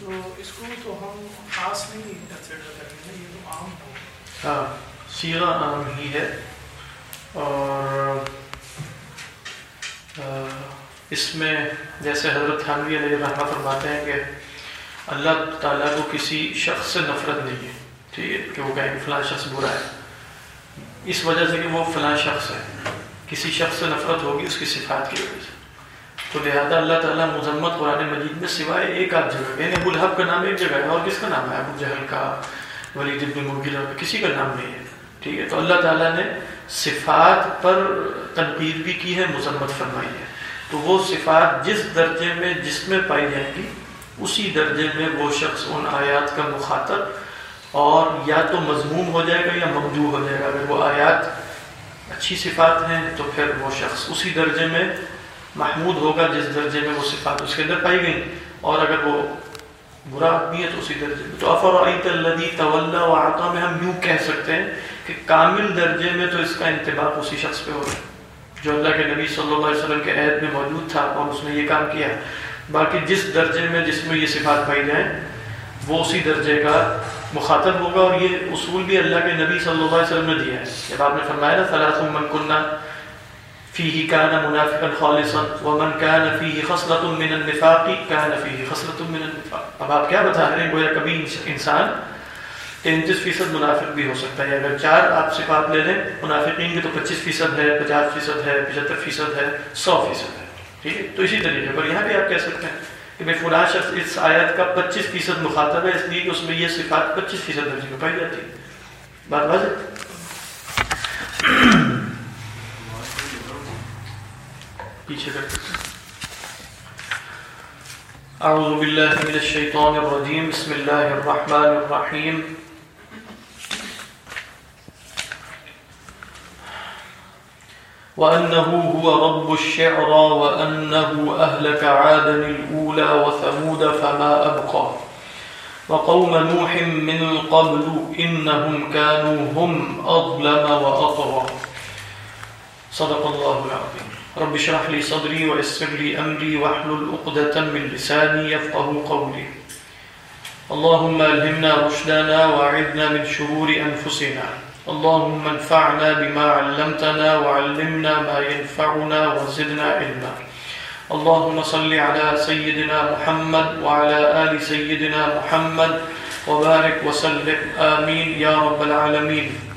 تو اس کو تو ہم خاص نہیں کنسیڈر کریں گے یہ تو عام ہو ہاں سیرا عام ہی ہے۔ اور اس میں جیسے حضرت خانوی علیہ رحمہ فرماتے ہیں کہ اللہ تعالیٰ کو کسی شخص سے نفرت نہیں ہے، ٹھیک ہے، کہ وہ کہیں فلاں شخص برا ہے۔ اس وجہ سے کہ وہ فلاں شخص ہے۔ کسی شخص سے نفرت ہوگی اس کی صفات کی وجہ سے۔ تو لہٰذا اللہ تعالیٰ مذمت قرآن مجید میں سوائے ایک آدھ جگہ یعنی ابو الحب کا نام ایک جگہ ہے، اور کس کا نام ہے؟ ابو جہل کا، ولید ابن مغیرہ کا، کسی کا نام نہیں ہے۔ ٹھیک ہے، تو اللہ تعالیٰ نے صفات پر تنقید بھی کی ہے، مذمت فرمائی ہے۔ تو وہ صفات جس درجے میں، جس میں پائی جائیں گی، اسی درجے میں وہ شخص ان آیات کا مخاطب اور یا تو مضموم ہو جائے گا یا ممدو ہو جائے گا۔ اگر وہ آیات اچھی صفات ہیں، تو پھر وہ شخص اسی درجے میں محمود ہوگا جس درجے میں وہ صفات اس کے اندر پائی گئی۔ اور اگر وہ برا آدمی ہے تو اسی درجے میں۔ تو افرعیت الذی تولا وعطا میں ہم یوں کہہ سکتے ہیں کہ کامل درجے میں تو اس کا انتباق اسی شخص پہ ہو رہا ہے۔ جو اللہ کے نبی صلی اللہ علیہ وسلم کے عہد میں موجود تھا اور اس نے یہ کام کیا۔ باقی جس درجے میں جس میں یہ صفات پائی جائیں، وہ اسی درجے کا مخاطب ہوگا۔ اور یہ اصول بھی اللہ کے نبی صلی اللہ علیہ وسلم نے دیا ہے۔ جب آپ نے فرمایا نا ثلاث من کنہ فيه كان منافقا خالصا ومن كان فيه خصلة من النفاق كان فيه خصلة من النفاق. اب آپ کیا بتا رہے ہیں؟ گویا کبھی انسان تینتیس فیصد منافق بھی ہو سکتا ہے۔ اگر چار آپ صفات لے لیں، منافقین کے تو پچیس فیصد ہے، پچاس فیصد ہے، پچہتر فیصد ہے، سو فیصد ہے۔ ٹھیک ہے؟ تو اسی طریقے پر یہاں بھی آپ کہہ سکتے ہیں کہ بھائی فلاں شخص اس آیت کا پچیس فیصد مخاطب ہے، اس لیے کہ اس میں یہ صفات پچیس فیصد درجے میں پائی جاتی ہے بات واضح؟ پیچھے کرتے اعوذ باللہ من الشیطان الرجیم، بسم اللہ الرحمن الرحیم۔ وأنه هو رب الشعرى وأنه أهلك عادا الأولى وثمود فما أبقى۔ وقوم نوح من قبل إنهم كانوا هم أظلم وأطغى۔ صدق الله العظيم رب اشرح لي صدري ويسر لي أمري واحلل عقدة من لساني يفقه قولي. اللهم ألهمنا رشدنا وأعذنا من شرور أنفسنا. اللهم انفعنا بما علمتنا وعلمنا ما ينفعنا وزدنا علما. اللهم صل على سيدنا محمد وعلى آل سيدنا محمد وبارك وسلم. آمين يا رب العالمين.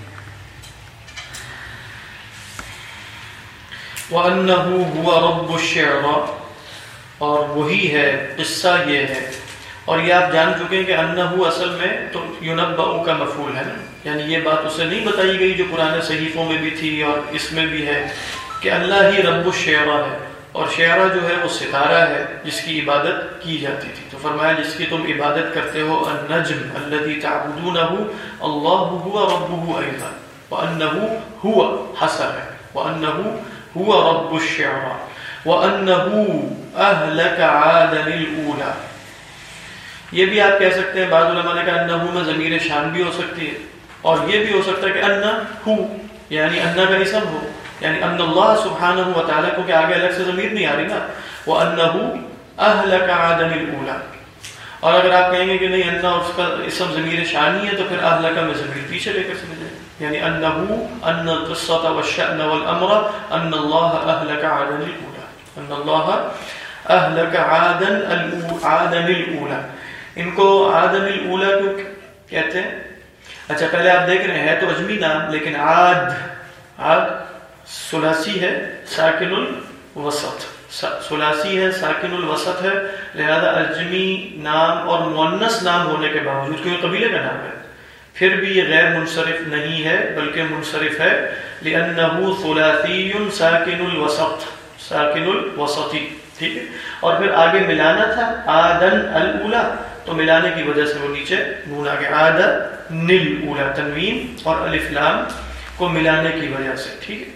وَأَنَّهُ هُوَ رَبُّ الشِّعْرَ اور وہی ہے، قصہ یہ ہے۔ اور یہ آپ جان چکے ہیں کہ انہو اصل میں تو یونبعو کا مفعول ہے نا۔ یعنی یہ بات اسے نہیں بتائی گئی جو قرآن صحیفوں میں بھی تھی اور اس میں بھی ہے کہ اللہ ہی رب الشعرا ہے۔ اور شعرا جو ہے وہ ستارہ ہے جس کی عبادت کی جاتی تھی۔ تو فرمایا، جس کی تم عبادت کرتے ہو، النجم الذي تعبدونه الله هو ربه ايضا وانه هو حسر ہے۔ وانه هو رب الشعرا وانه اهلك عادا الاولى یہ بھی آپ کہہ سکتے ہیں بعض علماء نے کہا انہو میں ضمیر شان بھی ہو سکتی ہے اور یہ بھی ہو سکتا ہے کہ انہ ہو یعنی انہ کا اسم ہو یعنی ان اللہ سبحانہ و تعالیٰ کو کہ آگے الگ سے ضمیر نہیں آ رہی نا وہ انہو اہلک عادن الاولا اور اگر آپ کہیں گے کہ نہیں انہ اس کا اسم ضمیر شانی ہے تو پھر اہلک میں ضمیر پیچھے لے کر سمجھیں یعنی انہو، ان القصة والشأن والامر ان اللہ اہلک عادن الاولا ان اللہ اہلک عادن الاولا ان کو آدم الاولا کیوں کہتے ہیں؟ اچھا پہلے آپ دیکھ رہے ہیں تو اجمی نام، لیکن عاد عاد سلاسی ہے، ساکن الوسط. سلاسی ہے، ساکن الوسط ہے، لہذا اجمی نام اور مونس نام ہونے کے باوجود، کیونکہ قبیلے کا نام ہے پھر بھی یہ غیر منصرف نہیں ہے، بلکہ منصرف ہے، لأنه ثلاثی ساکن الوسط ساکن الوسطی ٹھیک ہے؟ اور پھر آگے ملانا تھا آدن الاولا تو ملانے کی وجہ سے وہ نیچے نون آگے آدن نل اولا تنوین اور الف لام کو ملانے کی وجہ سے، ٹھیک ہے؟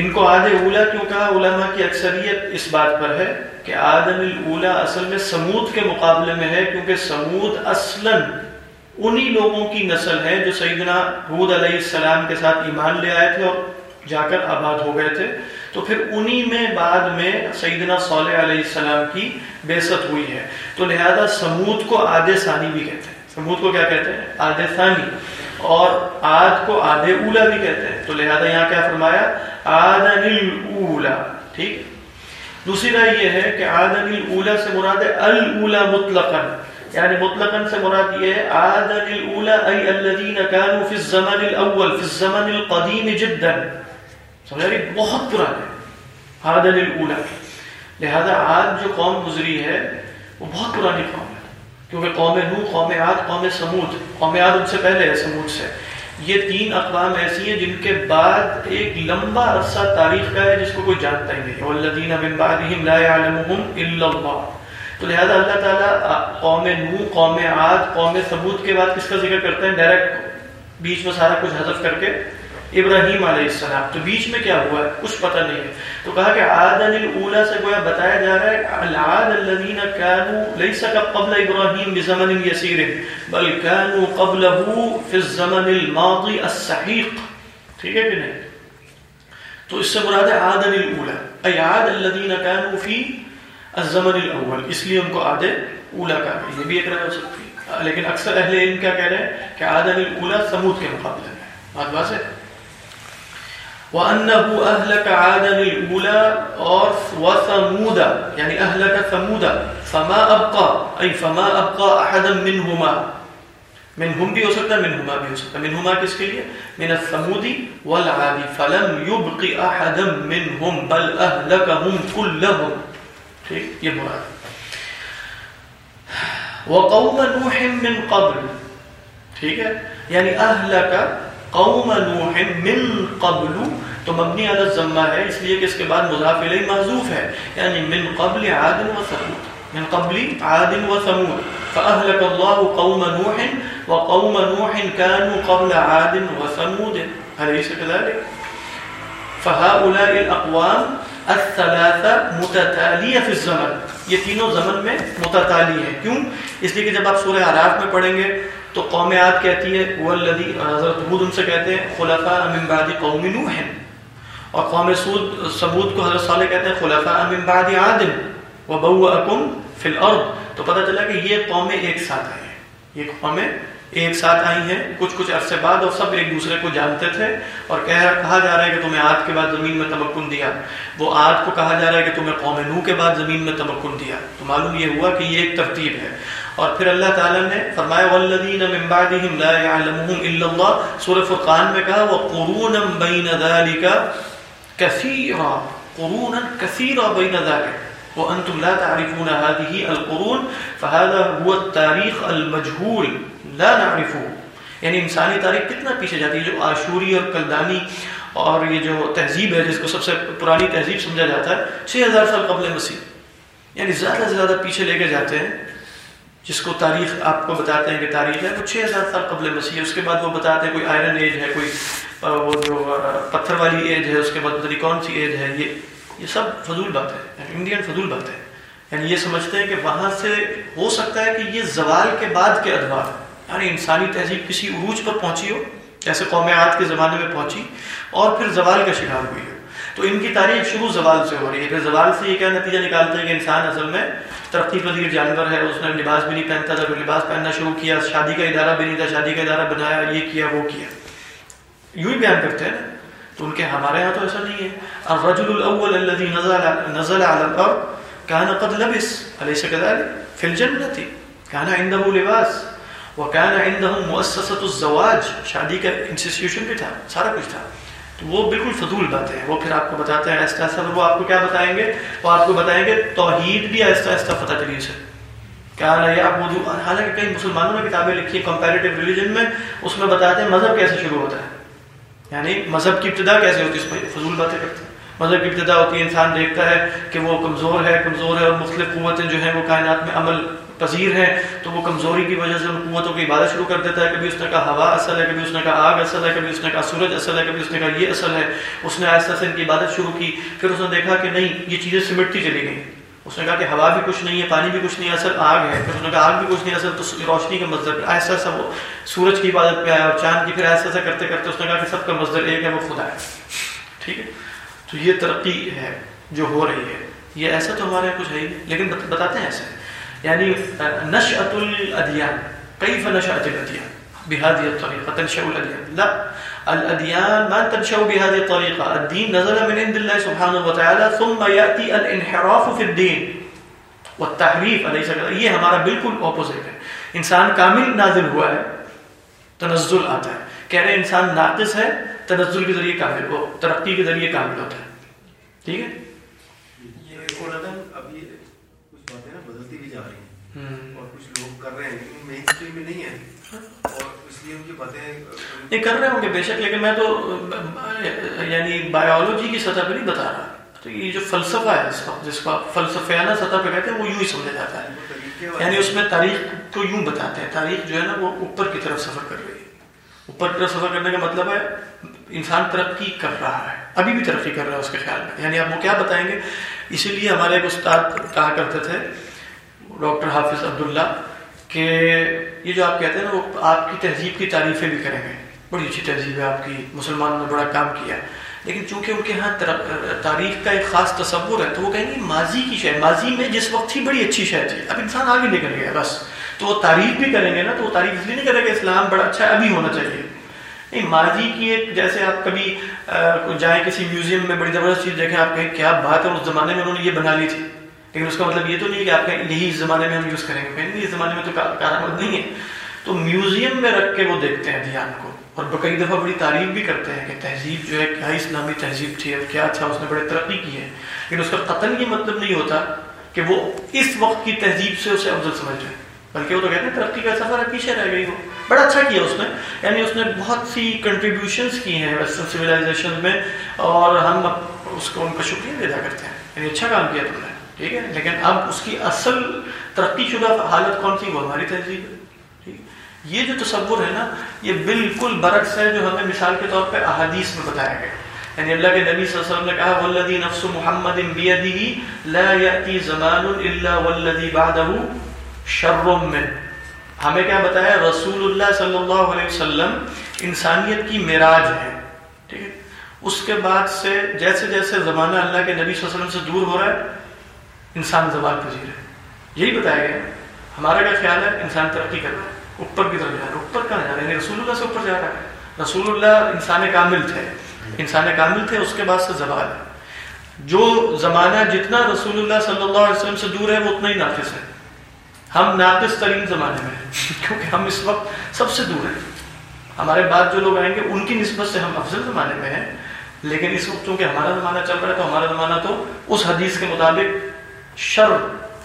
ان کو آد اولا کیوں کہا؟ علماء کی اکثریت اس بات پر ہے کہ آدم الاولا اصل میں سمود کے مقابلے میں ہے، کیونکہ سمود اصلا انہی لوگوں کی نسل ہے جو سیدنا حود علیہ السلام کے ساتھ ایمان لے آئے تھے اور جا کر آباد ہو گئے تھے۔ تو پھر انہی میں بعد میں سیدنا صالح علیہ السلام کی بیست ہوئی ہے۔ تو لہذا سمود کو آدھے ثانی بھی کہتے ہیں۔ سمود کو کیا کہتے ہیں؟ آدھے ثانی۔ اور آد کو آدھے اولا بھی کہتے ہیں۔ تو لہذا یہاں کیا فرمایا؟ آدن الاولا ٹھیک۔ دوسری رائے یہ ہے کہ آدن الاولا سے مراد ہے الاولا مطلقا۔ یعنی مطلقا سے مراد یہ ہے، آدن الاولا ای الذین كانوا فی الزمن الاول فی الزمن القدیم جدا۔ سمجھا رہی؟ بہت پرانے۔ آدن الاولا لہذا آد جو قوم گزری ہے، وہ بہت پرانی قوم ہے۔ کیونکہ قوم نو قوم عاد، قوم سمود قوم عاد ان سے پہلے ہے سمود سے۔ یہ تین اقوام ایسی ہیں جن کے بعد ایک لمبا عرصہ تاریخ کا ہے، جس کو کوئی جانتا ہی نہیں۔ والذین من بعدہم لا يعلمهم الا اللہ تو لہذا اللہ تعالیٰ قوم نو قوم عاد، قوم سمود کے بعد کس کا ذکر کرتے ہیں؟ ڈائریکٹ بیچ میں سارا کچھ حذف کر کے ابراہیم علیہ السلام۔ تو بیچ میں کیا ہوا ہے؟ کچھ پتہ نہیں ہے۔ تو کہا کہ عادن الاولا سے گویا بتایا جا رہا ہے، العاد الذين كانوا ليس قبل ابراہیم بزمن يسير بل كانوا قبله في الزمن الماضي السحيق ٹھیک ہے کہ نہیں؟ تو اس سے مراد ہے عادن الاولا اي عاد الذين كانوا في الزمن الاول اس لیے ان کو عاد اولا کہا گیا. یہ بھی ایک رائے ہو سکتی ہے لیکن اکثر اہل علم کیا کہہ رہے ہیں کہ عادن الاولا سمود کے مقابلے میں. بات واضح ہے؟ وَأَنَّهُ أَهْلَكَ عَادًا الْأُولَى اور وَثَمُودَ یعنی أَهْلَكَ ثَمُودَ، فَمَا أَبْقَى، أي فَمَا أَبْقَى أَحَدًا مِّنْهُمَا. منہم بھی ہو سکتا ہے منہما بھی ہو سکتا ہے. منہما کس کے لیے؟ من الثمودی والعادی فلم يبق احدا منهم، بل اهلكهم كلهم. ٹھیک؟ یہ مراد وقوم نوح من قبل۔ ٹھیک ہے؟ یعنی اهلك قوم نوح من قبل۔ تو مبنی علی الضمہ ہے، اس لیے کہ اس کے بعد مضاف الیہ محذوف ہے۔ یعنی من قبل عاد و ثمود۔ من قبل عاد و ثمود۔ فاهلك الله قوم نوح وقوم نوح كانوا قبل عاد وثمود اليس كذلك فهؤلاء الاقوام الثلاثه متتاليه في الزمن. یہ تینوں زمن میں متتالی ہیں. کیوں؟ اس لیے کہ جب آپ سورہ اعراف میں پڑھیں گے تو قوم عاد کہتی ہے والذی حضرت ہود ان سے کہتے ہیں، خلفاء من بعد قوم نوح۔ اور قوم سود ثمود کو حضرت صالح کہتے ہیں، خلفاء من بعد عاد۔ وبوأکم فی الارض۔ تو پتہ چلا کہ یہ قومیں ایک ساتھ آئی ہیں۔ یہ قومیں ایک ساتھ آئی ہیں، کچھ کچھ عرصے بعد اور سب ایک دوسرے کو جانتے تھے اور کہا کہا جا رہا ہے کہ تمہیں آد کے بعد زمین میں تمکن دیا۔ وہ آد کو کہا جا رہا ہے کہ تمہیں قوم نو کے بعد زمین میں تمکن دیا۔ تو معلوم یہ ہوا کہ یہ ایک ترتیب ہے۔ اور پھر اللہ تعالیٰ نے فرمایا والذین من بعدهم لا يعلمهم الا الله۔ سورہ فرقان میں کہا، وقرونا بین ذلك كثيرا۔ قرونا كثيرا بین ذلك۔ وانتم لا تعرفون هذه القرون۔ فهذا هو التاريخ المجهول۔ لا نعرفه. یعنی انسانی تاریخ کتنا پیچھے جاتی ہے؟ جو آشوری اور کلدانی اور یہ جو تہذیب ہے، جس کو سب سے پرانی تہذیب سمجھا جاتا ہے، چھ ہزار سال قبل مسیح۔ یعنی زیادہ سے زیادہ پیچھے لے کے جاتے ہیں، جس کو تاریخ آپ کو بتاتے ہیں کہ تاریخ ہے، وہ چھ ہزار سال قبل مسیح اس کے بعد وہ بتاتے ہیں کوئی آئرن ایج ہے، کوئی وہ جو پتھر والی ایج ہے، اس کے بعد پتہ کون سی ایج ہے۔ یہ یہ سب فضول بات ہے۔ انڈین فضول بات ہے۔ یعنی یہ سمجھتے ہیں کہ وہاں سے ہو سکتا ہے کہ یہ زوال کے بعد کے ادوار یعنی انسانی تہذیب کسی عروج پر پہنچی ہو، جیسے قوم عاد کے زمانے میں پہنچی، اور پھر زوال کا شکار ہوئی ہو تو ان کی تاریخ شروع زوال سے ہو رہی ہے۔ پھر زوال سے یہ کیا نتیجہ نکالتے ہیں کہ انسان اصل میں ترقی پذیر جانور ہے، اس نے لباس بھی نہیں پہنتا تھا، پھر لباس پہننا شروع کیا، شادی کا ادارہ بھی نہیں تھا، شادی کا ادارہ بنایا، یہ کیا، وہ کیا۔ یوں ہی بیان کرتے ہیں۔ نا تو ان کے ہمارے ہاں تو ایسا نہیں ہے۔ الرجل الاول الذي نزل نزل على الارض كان قد لبس اليس كذلك؟ في الجنه كان عنده لباس۔ وكان عندهم مؤسسه الزواج، شادی کا انسٹیٹیوشن بھی تھا، سارا کچھ تھا۔ تو وہ بالکل فضول باتیں ہیں۔ وہ پھر آپ کو بتاتے ہیں آہستہ آہستہ، وہ آپ کو کیا بتائیں گے؟ وہ آپ کو بتائیں گے، توحید بھی آہستہ آہستہ فتح چلی سے کیا رہا ہے آپ وہ حالانکہ کئی مسلمانوں نے کتابیں لکھی ہیں کمپیریٹیو ریلیجن میں، اس میں بتاتے ہیں مذہب کیسے شروع ہوتا ہے۔ یعنی مذہب کی ابتدا کیسے ہوتی ہے؟ اس میں فضول باتیں کرتے ہیں۔ مذہب کی ابتدا ہوتی ہے، انسان دیکھتا ہے کہ وہ کمزور ہے کمزور ہے اور مختلف قوتیں جو ہیں وہ کائنات میں عمل پذیر ہیں تو وہ کمزوری کی وجہ سے ان قوتوں کی عبادت شروع کر دیتا ہے۔ کبھی اس نے کہا ہوا اصل ہے، کبھی اس نے کہا آگ اصل ہے، کبھی اس نے کہا سورج اصل ہے، کبھی اس نے کہا یہ اصل ہے۔ اس نے آہستہ سے ان کی عبادت شروع کی، پھر اس نے دیکھا کہ نہیں، یہ چیزیں سمٹتی چلی گئیں۔ اس نے کہا کہ ہوا بھی کچھ نہیں ہے، پانی بھی کچھ نہیں اصل آگ ہے۔ پھر اس نے کہا آگ بھی کچھ نہیں اصل تو روشنی کا مزدور آہستہ آہستہ وہ سورج کی عبادت پہ آیا اور چاند کی پھر آہستہ آہستہ کرتے کرتے اس نے کہا کہ سب کا مزدور ایک ہے، وہ خدا ہے۔ ٹھیک ہے؟ تو یہ ترقی ہے جو ہو رہی ہے۔ یہ ایسا تو ہمارے کچھ ہے ہی نہیں، لیکن بتاتے ہیں ایسے یعنی نشأت الادیان کیف نشأت الادیان بهذه الطريقة، تنشأ الأديان. لا، الأديان ما تنشأ بهذه الطريقة. الدين نزل من عند الله سبحانه وتعالى، ثم يأتي الانحراف في الدين. والتحریف علیہ سکتا یہ ہمارا بالکل اپوزٹ ہے. انسان کامل نازل ہوا ہے، تنزل آتا ہے. کہہ رہے انسان ناقص ہے، تنزل کے ذریعے کامل ہو ترقی کے ذریعے کامل ہوتا ہے. ٹھیک ہے؟ ابھی باتیں نا بدلتی بھی جا رہی ہیں۔ اور کچھ لوگ کر رہے ہیں لیکن مین اسٹریم میں نہیں ہے اور اس لیے ان کی باتیں نہیں کر رہے ہوں گے بے شک لیکن میں تو یعنی بایولوجی کی سطح پہ نہیں بتا رہا۔ تو یہ جو فلسفہ ہے اس وقت جس کو فلسفیانہ سطح پہ کہتے ہیں وہ یوں ہی سمجھا جاتا ہے۔ یعنی اس میں تاریخ کو یوں بتاتے ہیں۔ تاریخ جو ہے نا وہ اوپر کی طرف سفر کر رہی ہے۔ اوپر کی طرف سفر کرنے کا مطلب ہے انسان ترقی کر رہا ہے۔ ابھی بھی ترقی کر رہا ہے اس کے خیال میں۔ یعنی آپ وہ کیا بتائیں گے؟ اسی لیے ہمارے ایک استاد کہا کرتے تھے، ڈاکٹر حافظ عبداللہ، کہ یہ جو آپ کہتے ہیں نا، وہ آپ کی تہذیب کی تعریفیں بھی کریں گے۔ بڑی اچھی تہذیب ہے آپ کی، مسلمانوں نے بڑا کام کیا۔ لیکن چونکہ ان کے ہاں تاریخ کا ایک خاص تصور ہے، تو وہ کہیں گے ماضی کی شے ماضی میں جس وقت تھی بڑی اچھی شے تھی، اب انسان آگے نکل گیا بس۔ تو وہ تعریف بھی کریں گے نا، تو وہ تعریف اس لیے نہیں کرے گا اسلام بڑا اچھا ہے، ابھی ہونا چاہیے۔ نہیں، ماضی کی ایک، جیسے آپ کبھی جائیں کسی میوزیم میں بڑی زبردست چیز دیکھیں، آپ کہیں کیا بات ہے اس زمانے میں انہوں نے یہ بنا لی تھی۔ لیکن اس کا مطلب یہ تو نہیں کہ آپ کہیں یہی اس زمانے میں ہم یوز کریں گے۔ کہیں اس زمانے میں تو کارآمد نہیں ہے۔ تو میوزیم میں رکھ کے وہ دیکھتے ہیں دھیان کو۔ اور کئی دفعہ بڑی تعریف بھی کرتے ہیں کہ تہذیب جو ہے، کیا اسلامی تہذیب تھی، اور کیا اچھا اس نے بڑے ترقی کی ہے۔ لیکن اس کا قتل یہ مطلب نہیں ہوتا کہ وہ اس وقت کی تہذیب سے اسے افضل سمجھ رہے بلکہ وہ تو کہتے ہیں ترقی کا سفر پیچھے رہ گئی ہو بڑا اچھا کیا اس نے۔ یعنی اس نے بہت سی کنٹریبیوشنس کی ہیں ویسٹرن سویلائزیشن میں اور ہم اس کو ان کا شکریہ ادا کرتے ہیں۔ یعنی اچھا کام کیا تم نے، ٹھیک ہے؟ لیکن اب اس کی اصل ترقی شدہ حالت کون سی؟ وہ ہماری تہذیب ہے یہ جو تصور ہے نا، یہ بالکل برعکس ہے جو ہمیں مثال کے طور پہ احادیث میں بتایا گیا۔ یعنی اللہ کے نبی صلی اللہ علیہ وسلم نے کہا، والذی نفس محمد بیدہ لا یأتی زمان الا والذی بعدہ شر من ہمیں کیا بتایا رسول اللہ صلی اللہ علیہ وسلم انسانیت کی معراج ہے، ٹھیک ہے؟ اس کے بعد سے جیسے جیسے زمانہ اللہ کے نبی صلی اللہ علیہ وسلم سے دور ہو رہا ہے، انسان زوال پذیر جی ہے۔ یہی بتایا گیا ہمارا کیا خیال ہے؟ انسان ترقی کر رہا ہے۔ اوپر کی طرف جا رہا ہے۔ اوپر کہاں جا رہا ہے؟ یعنی رسول اللہ سے اوپر جا رہا ہے۔ رسول اللہ انسان کامل تھے۔ انسان کامل تھے، اس کے بعد سے زوال۔ ہے جو زمانہ جتنا رسول اللہ صلی اللہ علیہ وسلم سے دور ہے، وہ اتنا ہی ناقص ہے۔ ہم ناقص ترین زمانے میں ہیں، کیونکہ ہم اس وقت سب سے دور ہیں۔ ہمارے بعد جو لوگ آئیں گے، ان کی نسبت سے ہم افضل زمانے میں ہیں۔ لیکن اس وقت چونکہ ہمارا زمانہ چل رہا ہے، تو ہمارا زمانہ تو اس حدیث کے مطابق شر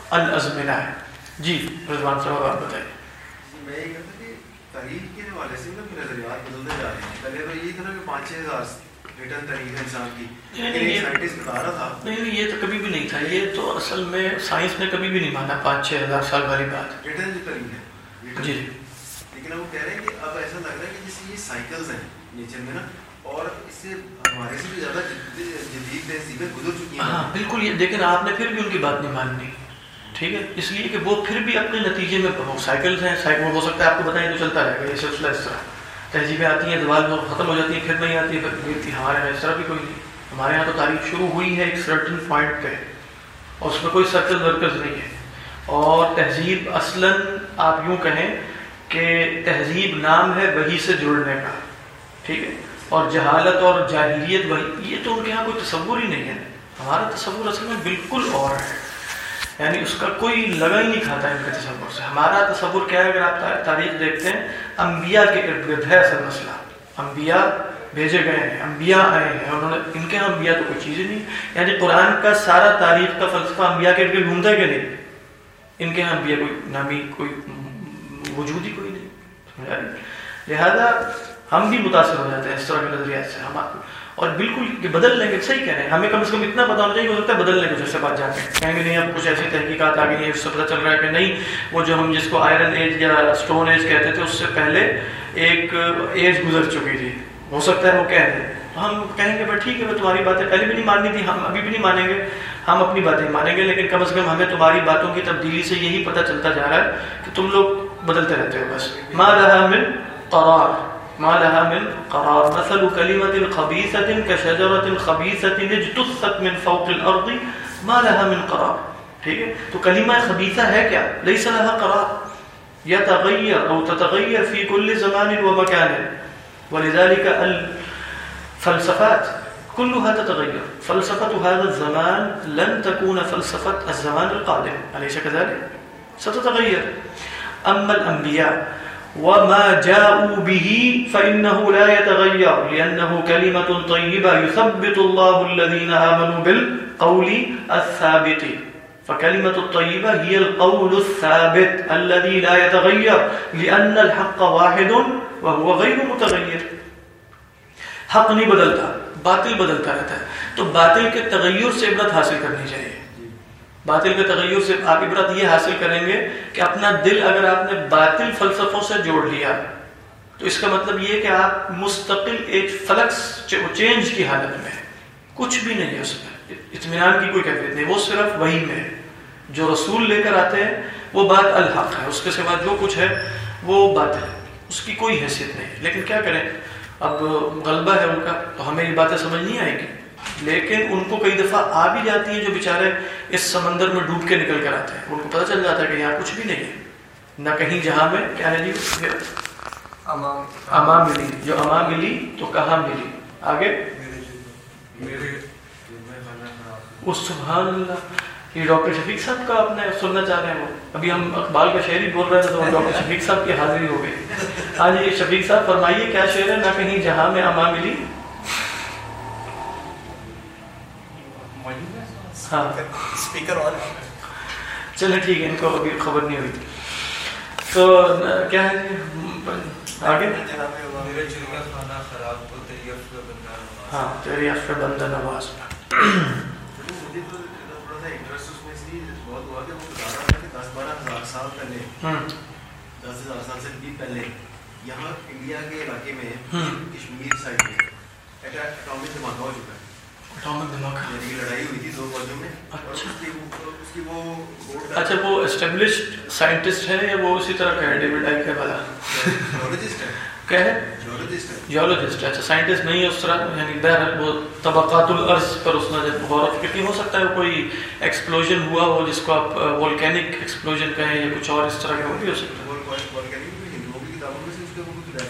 الازمنہ ہے۔ جی رضوان صاحب آپ بتائیے جی، میں یہ کہتا کہ تحریر کے حوالے سے نظریات بدلتے جا رہے ہیں۔ پہلے تو یہ تھا کہ پانچ چھ ہزار ریٹرن تحریر انسان کی. نہیں نہیں یہ تو کبھی بھی نہیں تھا. یہ تو اصل میں سائنس نے کبھی بھی نہیں مانا. پانچ چھ ہزار سال والی بات. ریٹرن جو ہے. جی۔ لیکن وہ کہہ رہے ہیں کہ اب ایسا لگ رہا ہے کہ جیسے یہ سائیکلز ہیں نیچر میں نا اور اس سے ہمارے سے بھی زیادہ جدید تہذیبیں گزر چکی ہیں. ہاں بالکل یہ لیکن آپ نے پھر بھی ان کی بات نہیں ماننی. ٹھیک ہے؟ اس لیے کہ وہ پھر بھی اپنے نتیجے میں سائیکلز ہیں. سائیکل ہو سکتا ہے آپ کو بتائیں تو چلتا رہے گا. یہ سلسلہ اس طرح۔ تہذیبیں آتی ہیں زوال ختم ہو جاتی ہیں، پھر نہیں آتی ہے پھر ہمارے یہاں اس طرح بھی کوئی نہیں۔ ہمارے یہاں تو تاریخ شروع ہوئی ہے ایک سرٹن پوائنٹ پہ، اور اس میں کوئی سرکل ورکرز نہیں ہے۔ اور تہذیب اصلاً آپ یوں کہیں کہ تہذیب نام ہے وہی سے جڑنے کا، ٹھیک ہے؟ اور جہالت اور جاہلیت وہی، یہ تو ان کے یہاں کوئی تصور ہی نہیں ہے۔ ہمارا تصور اصل میں بالکل اور ہے۔ یعنی اس کا کوئی لگا ہی نہیں کھاتا ان کے تصور سے۔ ہمارا تصور کیا ہے اگر آپ تاریخ دیکھتے ہیں، انبیاء کے ارد گرد ہے اصل مسئلہ۔ انبیاء بھیجے گئے ہیں، انبیاء آئے ہیں۔ انہوں نے ان کے انبیاء تو کوئی چیز ہی نہیں۔ یعنی قرآن کا سارا تاریخ کا فلسفہ انبیاء کے ارد گرد گھومتا ہے کہ نہیں؟ ان کے انبیاء کوئی نامی، کوئی وجود ہی کوئی نہیں۔ لہذا ہم بھی متاثر ہو جاتے ہیں اس طرح کے نظریات سے، ہم اور بالکل بدل لیں گے صحیح کہہ رہے ہیں، ہمیں کم سے کم اتنا پتا ہونا چاہیے ہو سکتا ہے بدل لیں گے جیسے بات جا کے کہیں گے نہیں اب کچھ ایسی تحقیقات آ گئی ہیں، اس سے پتہ چل رہا ہے کہ نہیں، وہ جو ہم جس کو آئرن ایج یا اسٹون ایج کہتے تھے، اس سے پہلے ایک ایج گزر چکی تھی۔ ہو سکتا ہے وہ کہہ دیں۔ ہم کہیں گے، بھائی ٹھیک ہے تمہاری باتیں پہلے بھی نہیں ماننی تھی، ہم ابھی بھی نہیں مانیں گے۔ ہم اپنی باتیں مانیں گے، لیکن کم از کم ہمیں تمہاری باتوں کی تبدیلی سے یہی پتہ چلتا جا رہا ہے کہ تم لوگ بدلتے رہتے ہو بس۔ ماں رہا من قرار ما لها من قرار. مثل كلمة خبيثة كشجرة خبيثة اجتثت من فوق الأرض، ما لها من قرار. ٹھیک ہے؟ تو کلمہ خبیثہ ہے کیا؟ ليس لها قرار. يتغير أو تتغير في كل زمان ومكان. ولذلك الفلسفات كلها تتغير. فلسفة هذا الزمان لن تكون فلسفة الزمان القادم. أليس كذلك؟ ستتغير. أما الأنبياء وما جاءوا به فإنه لا يتغير لأنه كلمة طيبة يثبت الله الذين آمنوا بالقول الثابت فكلمة الطيبة هي القول الثابت الذي لا يتغير لأن الحق واحد وهو غير متغير حق نہیں بدلتا، باطل بدلتا رہتا ہے۔ تو باطل کے تغیر سے عبرت حاصل کرنی چاہیے۔ باطل کے تغیر سے آپ عبرت یہ حاصل کریں گے کہ اپنا دل اگر آپ نے باطل فلسفوں سے جوڑ لیا، تو اس کا مطلب یہ کہ آپ مستقل ایک فلکس چینج کی حالت میں کچھ بھی نہیں ہے اس میں اطمینان کی کوئی کیفیت نہیں۔ وہ صرف وہی میں جو رسول لے کر آتے ہیں، وہ بات الحق ہے۔ اس کے سوا جو کچھ ہے، وہ باطل ہے۔ اس کی کوئی حیثیت نہیں۔ لیکن کیا کریں؟ اب غلبہ ہے ان کا، تو ہمیں یہ باتیں سمجھ نہیں آئیں گی۔ لیکن ان کو کئی دفعہ آ بھی جاتی ہیں جو بیچارے اس سمندر میں ڈوب کے نکل کر آتے ہیں۔ ان کو پتہ چل جاتا ہے کہ یہاں کچھ بھی نہیں ہے۔ نہ کہیں جہاں میں کیا ہے جی؟ اما ملی۔ جو اما ملی تو کہاں ملی؟ آگے۔ سبحان اللہ۔ یہ ڈاکٹر شفیق صاحب کا آپ نے سننا چاہ رہے ہیں وہ۔ ابھی ہم اقبال کا شعر ہی بول رہے تھے تو ڈاکٹر شفیق صاحب کی حاضری ہو گئی۔ ہاں جی شفیق صاحب فرمائیے کیا شعر ہے؟ نہ کہیں جہاں میں اما ملی۔ ہاں۔ اسپیکر آن چلے ٹھیک ہے ان کو ابھی خبر نہیں ہوئی تو کیا ہے؟ آگے؟ ہاں تیری بندہ نواز۔ دس ہزار سال سے بھی پہلے یہاں انڈیا کے علاقے میں کشمیر سائڈ میں اٹامک دھماکہ ہو چکا ہے۔ اٹامک دھماکہ لڑائی ہوئی تھی دو فوجوں میں اچھا۔ وہ اچھا وہ اسٹیبلشڈ سائنٹسٹ ہے یا وہ اسی طرح کا ہے ڈیوڈ آئی کا والا؟ کیا ہے۔ جیولوجسٹ اچھا سائنٹسٹ نہیں ہے اس طرح یعنی بہرحال وہ طبقات الارض پر اس نے غور و فکر کی ہو سکتا ہے کوئی ایکسپلوژن ہوا ہو جس کو آپ وولکینک ایکسپلوژن کہیں یا کچھ اور اس طرح کا وہ بھی ہو سکتا ہے۔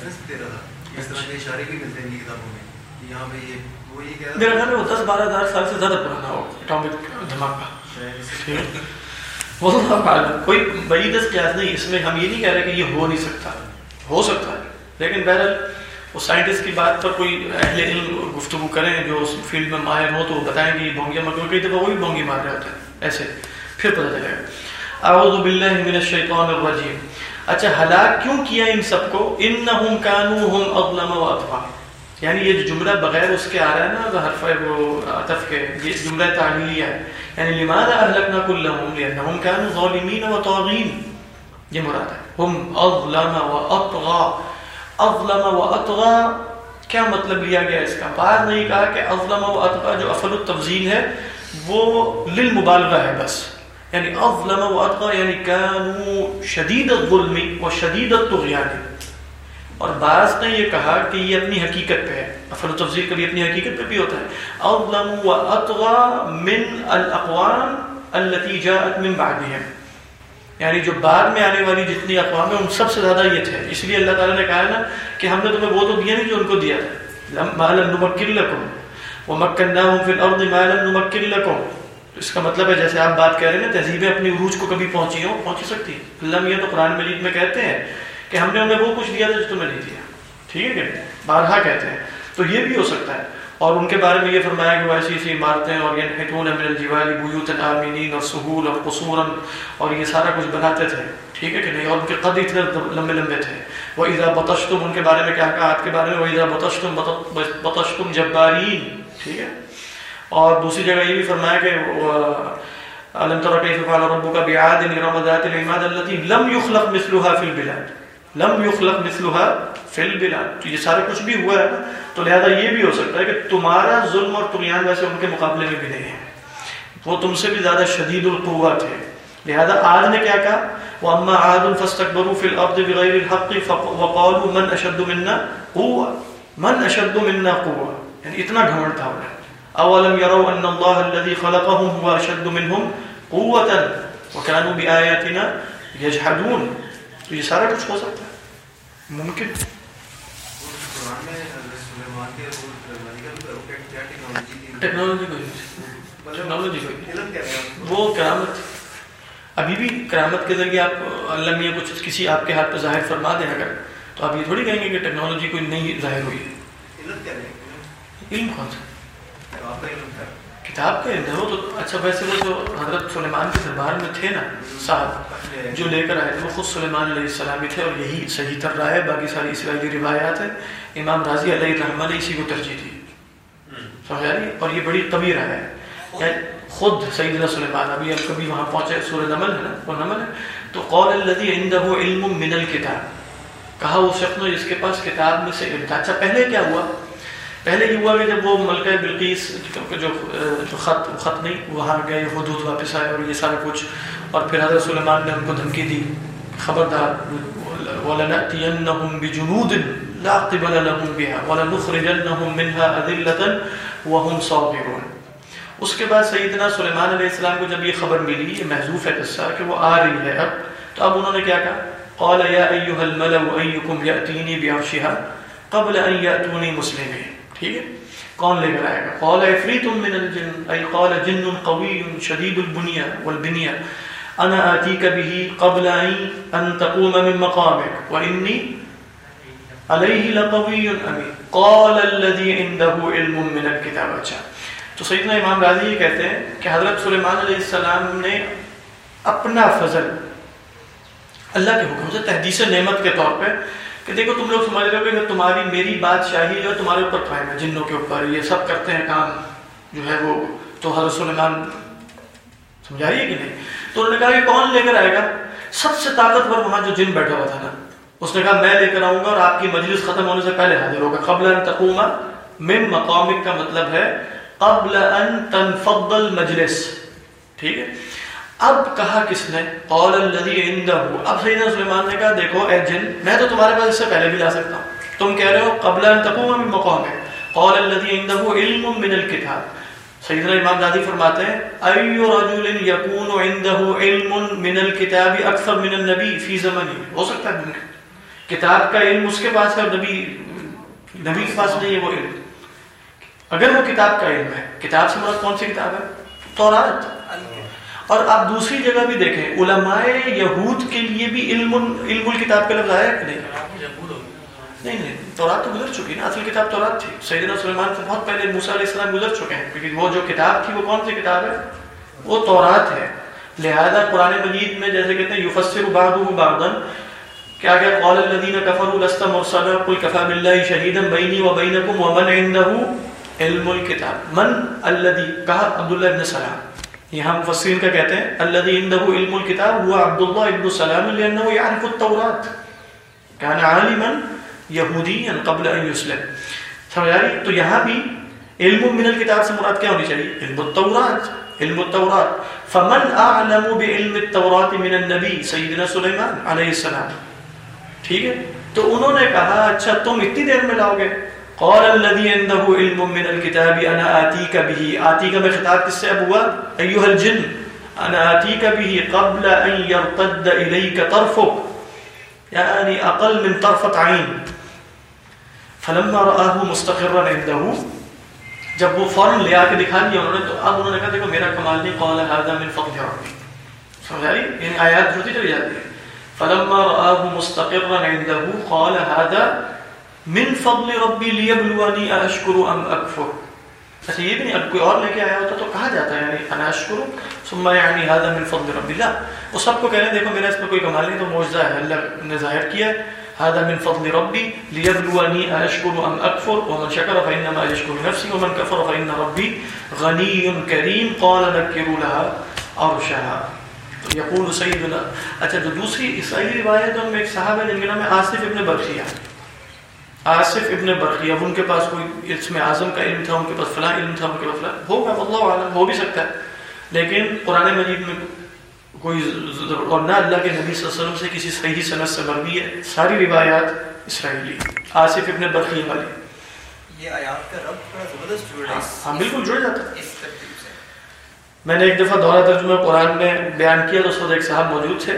اس کے طرح کے اشارے بھی ملتے ہیں کتابوں میں یہاں پہ یہ میرا خیال ہے وہ دس بارہ ہزار سال سے زیادہ پرانا ہو۔ اٹامک دھماکہ وہ کوئی بڑی دس قیاس نہیں اس میں ہم یہ نہیں کہہ رہے کہ یہ ہو نہیں سکتا۔ ہو سکتا ہے۔ لیکن بہرحال وہ سائنٹسٹ کی بات پر کوئی اہل علم گفتگو کریں جو اس فیلڈ میں ماہر ہو تو وہ بتائیں کہ یہ بونگیاں مگر کئی دفعہ وہ بھی بونگی مار رہے ہوتے ہیں۔ ایسے۔ پھر پتہ چلے۔ گا اعوذ باللہ من الشیطان الرجیم۔ اچھا ہلاک کیوں کیا ان سب کو؟ انہم کانو ہم اظلم و اطغى یعنی یہ جملہ بغیر اس کے آ رہا ہے نا حرف وہ عطف کے، یہ جملہ تعلیلیہ ہے۔ یعنی لماذا اهلكنا كلهم لانهم كانوا ظالمين وطاغين یہ مراد ہے۔ ہم اظلم و اطغى اظلم و اطغى کیا مطلب لیا گیا اس کا؟ بعد نہیں کہا کہ اظلم و اطغى جو افل التفضیل ہے، وہ للمبالغہ ہے بس۔ یعنی اظلم و اطغى یعنی كانوا شدید الظلم و شدید الطغیان۔ اور بعض نے یہ کہا کہ یہ اپنی حقیقت پہ ہے۔ افل تفضیل کبھی اپنی حقیقت پہ بھی ہوتا ہے۔ اظلم و اطغى من الاقوام التي جاءت من بعدهم۔ یعنی جو بعد میں آنے والی جتنی اقوام ہیں، ان سب سے زیادہ یہ تھے۔ اس لیے اللہ تعالیٰ نے کہا نا کہ ہم نے تمہیں وہ تو دیا نہیں جو ان کو دیا تھا۔ ما لم نمکن لکم ومکناہم فی الارض ما لم اس کا مطلب ہے جیسے آپ بات کہہ رہے ہیں نا، تہذیبیں اپنی عروج کو کبھی پہنچی ہوں، پہنچ سکتی ہیں۔ اللہ میاں تو قرآن مجید میں کہتے ہیں کہ ہم نے انہیں وہ کچھ دیا تھا جو تمہیں نہیں دیا۔ ٹھیک ہے کہ بارہا کہتے ہیں۔ تو یہ بھی ہو سکتا ہے۔ اور ان کے بارے میں یہ فرمایا کہ وہ ایسی ایسی عمارتیں اور ینحتون من اور سہول اور قصورا اور یہ سارا کچھ بناتے تھے۔ ٹھیک ہے کہ نہیں؟ اور ان کے قد اتنے لمبے لمبے تھے۔ وہ اذا بطشتم، ان کے بارے میں کیا کہا آپ کے بارے میں؟ وہ اذا بطشتم بطشتم جبارین ٹھیک ہے؟ اور دوسری جگہ یہ بھی فرمایا کہ علم تر کیف فعل ربک بعاد ذات العماد التي لم يخلق مثلها في البلاد؟ لم يخلق مثلها فی البلاد. تو یہ سارا کچھ بھی ہوا ہے نا، تو لہذا یہ بھی ہو سکتا ہے کہ تمہارا ظلم اور طغیان ویسے ان کے مقابلے میں بھی نہیں ہے۔ وہ تم سے بھی زیادہ شدید القوہ تھے لہذا آج نے کیا کہا؟ وَأَمَّا عَادٌ فَاسْتَكْبَرُوا فِي الْأَرْضِ بِغَيْرِ الْحَقِّ فَقَ- وَقَالُوا مَنْ أَشَدُّ مِنَّا قُوَّةً؟ مَنْ أَشَدُّ مِنَّا قُوَّةً؟ یعنی اتنا گھمنڈ تھا انہیں اولم يروا ان الله الذي خلقهم هو اشد منهم قوه وكانوا باياتنا يجحدون تو یہ سارا کچھ ہو سکتا ہے۔ ممکن۔ ٹیکنالوجی وہ کرامت ابھی بھی کرامت کے ذریعے آپ اللہ میاں کچھ کسی آپ کے ہاتھ پہ ظاہر فرما دیں اگر تو آپ یہ تھوڑی کہیں گے کہ ٹیکنالوجی کوئی نہیں ظاہر ہوئی علم کون سا؟ کتاب کا علم ہے وہ تو اچھا ویسے وہ جو حضرت سلیمان کے دربار میں تھے نا صاحب جو لے کر آئے تھے وہ خود سلیمان علیہ السلام تھے اور یہی صحیح تر رہا ہے باقی ساری اسرائیلی روایات ہیں۔ امام راضی علیہ الرحمٰ نے اسی کو ترجیح دی۔ سمجھ آ رہی؟ ہے اور یہ بڑی طویل رہا ہے۔ یعنی خود سیدنا سلیمان ابھی ہم کبھی وہاں پہنچے سورہ نمل ہے نا وہ نمل ہے۔ تو قول الذی عنده علم من الکتاب کہا وہ شخص جس کے پاس کتاب میں سے علم تھا۔ اچھا پہلے کیا ہوا؟ پہلے یہ ہوا کہ جب وہ ملکہ بلقیس جو جو خط خط نہیں، وہاں گئے، حدود واپس آئے اور یہ سارا کچھ۔ اور پھر حضرت سلیمان نے ان کو دھمکی دی۔ خبردار، وَلَنَأْتِيَنَّهُمْ بِجُنُودٍ لَا قِبَلَ لَهُمْ بِهَا وَلَنُخْرِجَنَّهُمْ مِنْهَا أَذِلَّةً وَهُمْ صَابِرُونَ اس کے بعد سیدنا سلیمان علیہ السلام کو جب یہ خبر ملی، یہ محذوف ہے قصہ، کہ وہ آ رہی ہے اب۔ تو اب انہوں نے کیا کہا؟ قال يا ايها الملأ ايكم ياتيني بعرشها قبل ان ياتوني مسلمين۔ ٹھیک ہے؟ کون لے کر آئے گا؟ قال عفریت من الجن اي قال جن قوي شديد البنيه والبنيه انا اتيك به قبل ان تقوم من مقامك واني عليه لقوي امين قال الذي عنده علم من الكتاب اچھا تو سیدنا امام راضی یہ کہتے ہیں کہ حضرت سلیمان علیہ السلام نے اپنا فضل اللہ کے حکم سے تحدیث نعمت کے طور پہ کہ دیکھو تم لوگ سمجھ رہے ہو کہ تمہاری میری بادشاہی جو تمہارے اوپر قائم ہے، جنوں کے اوپر۔ یہ سب کرتے ہیں کام، جو ہے وہ تو حضرت سلیمان سمجھا رہی ہے کہ نہیں؟ تو انہوں نے کہا کہ کون لے کر آئے گا؟ سب سے طاقتور وہاں جو جن بیٹھا ہوا تھا نا، اس نے کہا میں لے کر آؤں گا اور آپ کی مجلس ختم ہونے سے پہلے حاضر ہوگا۔ قبل ان تقوما من مقامک کا مطلب ہے قبل ان تنفض المجلس۔ ٹھیک ہے؟ اب کہا کس نے؟ قول الذی عنده. اب سیدنا سلیمان نے کہا، دیکھو اے جن، میں تو تمہارے پاس اس سے پہلے بھی لا سکتا ہوں۔ تم کہہ رہے ہو، قبل ان تقوم من مقامک قول الذی عنده علم من الكتاب. سیدنا امام دادی فرماتے ہیں، ایو رجل یکون عنده علم من الكتاب اکثر من النبی فی زمنی. ہو سکتا ہے کتاب کا علم اس کے پاس ہے اور نبی نبی کے پاس نہیں ہے وہ علم۔ اگر وہ کتاب کا علم ہے، کتاب سے مراد کون سی کتاب ہے؟ تورات۔ اور آپ دوسری جگہ بھی دیکھیں، علماء یہود کے لیے بھی علم علم الکتاب کا لفظ آیا کہ نہیں؟ نہیں نہیں، تورات تو گزر چکی نا، اصل کتاب تورات تھی۔ سیدنا سلیمان سے بہت پہلے موسیٰ علیہ السلام گزر چکے ہیں، کیونکہ وہ جو کتاب تھی، وہ کون سی کتاب ہے؟ وہ تورات ہے۔ لہذا قرآن مجید میں جیسے کہتے ہیں، یفسر بعضه بعضا کیا کہ قال الذين كفروا لست مرسلا قل كفى بالله شهيدا بيني وبينكم ومن عنده علم الكتاب من الذي کہا عبداللہ ابن سلام۔ یہاں مفسرین کا کہتے ہیں، الذي عنده علم الكتاب هو عبد الله ابن سلام لانه يعرف التوراة كان عالما يهوديا قبل ان يسلم. سمجھ آ رہی جی؟ تو یہاں بھی علم من الكتاب سے مراد کیا ہونی چاہیے؟ علم التوراة علم التوراة فمن اعلم بعلم التوراة من النبي سیدنا سلیمان علیہ السلام. ٹھیک ہے؟ تو انہوں نے کہا اچھا تم اتنی دیر میں لاؤ گے؟ قال الذي عنده علم من الكتاب انا اتيك به. اتيك میں خطاب کس سے اب ہوا؟ ایها الجن انا اتيك به قبل ان يرتد اليك طرفك. يعني اقل من طرفة عين. فلما رآه مستقرا عنده، جب وہ فوراً لے آ کے دکھا دیا انہوں نے، تو اب انہوں نے کہا، دیکھو، میرا کمال نہیں، قال هذا من فضل ربي سمجھ آئی یعنی آیات جوتی چلی جاتی ہے فلما رآه مستقرا عنده، قال هذا من فضل ربي ليبلوني أشكر أم أكفر اچھا یہ بھی نہیں، اب کوئی اور لے کے آیا ہوتا تو کہا جاتا ہے یعنی انا اشکر ثم یعنی هذا من فضل ربی اللہ. وہ سب کو کہہ رہے ہیں، دیکھو میرا اس میں کوئی کمال نہیں، تو معجزہ ہے، اللہ نے ظاہر کیا ہے هذا من فضل ربي ليبلوني أشكر أم أكفر ومن شكر فإنما يشكر نفسي ومن كفر فإن ربي غني كريم قال نكروا لها عرشها یقول سیدنا اچھا جو دوسری اسرائیلی روایت ہے ان میں ایک صحابہ جن کا نام ہے آصف ابن برخیہ آصف ابن برخیہ اب ان کے پاس کوئی اسم اعظم کا علم تھا ان کے پاس فلاں علم تھا ان کے پاس فلاں ہوگا اللہ عالم ہو بھی سکتا ہے۔ لیکن قرآن مجید میں کوئی اور نہ اللہ کے نبی صلی اللہ علیہ وسلم سے کسی صحیح صنعت سے مروی ہے۔ ساری روایات اسرائیلی آصف ابن برقی والی۔ یہ آیات کا رب بڑا زبردست جڑ ہے۔ ہاں بالکل جڑ جاتا ہے۔ اس ترتیب سے۔ میں نے ایک دفعہ دورہ ترجمہ قرآن میں بیان کیا تو اس وقت ایک صاحب موجود تھے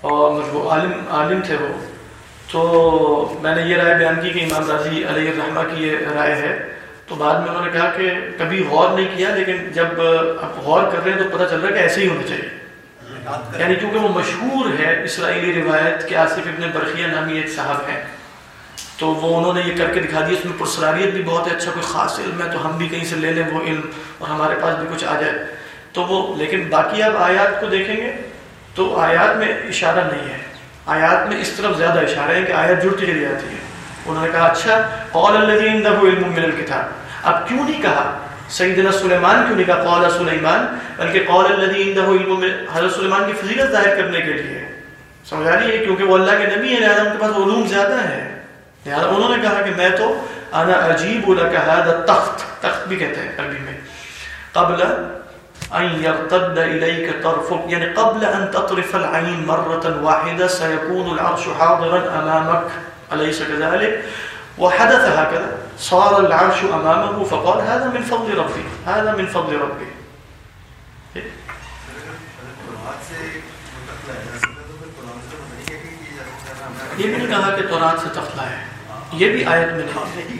اور وہ عالم عالم تھے وہ۔ تو میں نے یہ رائے بیان کی کہ امام راضی علیہ الرحمہ کی یہ رائے ہے۔ تو بعد میں انہوں نے کہا کہ کبھی غور نہیں کیا، لیکن جب اب غور کر رہے ہیں تو پتہ چل رہا ہے کہ ایسے ہی ہونا چاہیے۔ یعنی کیونکہ وہ مشہور ہے اسرائیلی روایت کہ آصف ابن برقیہ نامی ایک صاحب ہیں۔ تو وہ انہوں نے یہ کر کے دکھا دیا، اس میں پرسراریت بھی بہت ہے اچھا کوئی خاص علم ہے تو ہم بھی کہیں سے لے لیں وہ علم اور ہمارے پاس بھی کچھ آ جائے۔ تو وہ، لیکن باقی آپ آیات کو دیکھیں گے تو آیات میں اشارہ نہیں ہے۔ آیات میں اس طرف زیادہ اشارہ ہے کہ آیات جڑتی چلی جاتی ہے۔ انہوں نے کہا اچھا قول الذی عنده علم من الكتاب اب کیوں نہیں کہا؟ سیدنا سلیمان کیوں نہیں کہا؟ قول سلیمان، بلکہ قول الذی عنده علم من حضرت سلیمان کی فضیلت ظاہر کرنے کے لیے۔ سمجھا رہی ہے کیونکہ وہ اللہ کے نبی ہیں، لہذا ان کے پاس علوم زیادہ ہے لہذا انہوں نے کہا کہ میں تو، انا عجیب لك هذا التخت۔ تخت بھی کہتے ہیں عربی میں۔ قبل ان يرتد اليك طرفك يعني قبل ان تطرف العين مره واحده سيكون العرش حاضرا امامك اليس كذلك؟ وحدث هكذا صار العرش امامه فقال هذا من فضل ربي هذا من فضل ربي. یہ بھی نہیں کہا کہ تورات سے تخلا ہے۔ یہ بھی آیت میں نہیں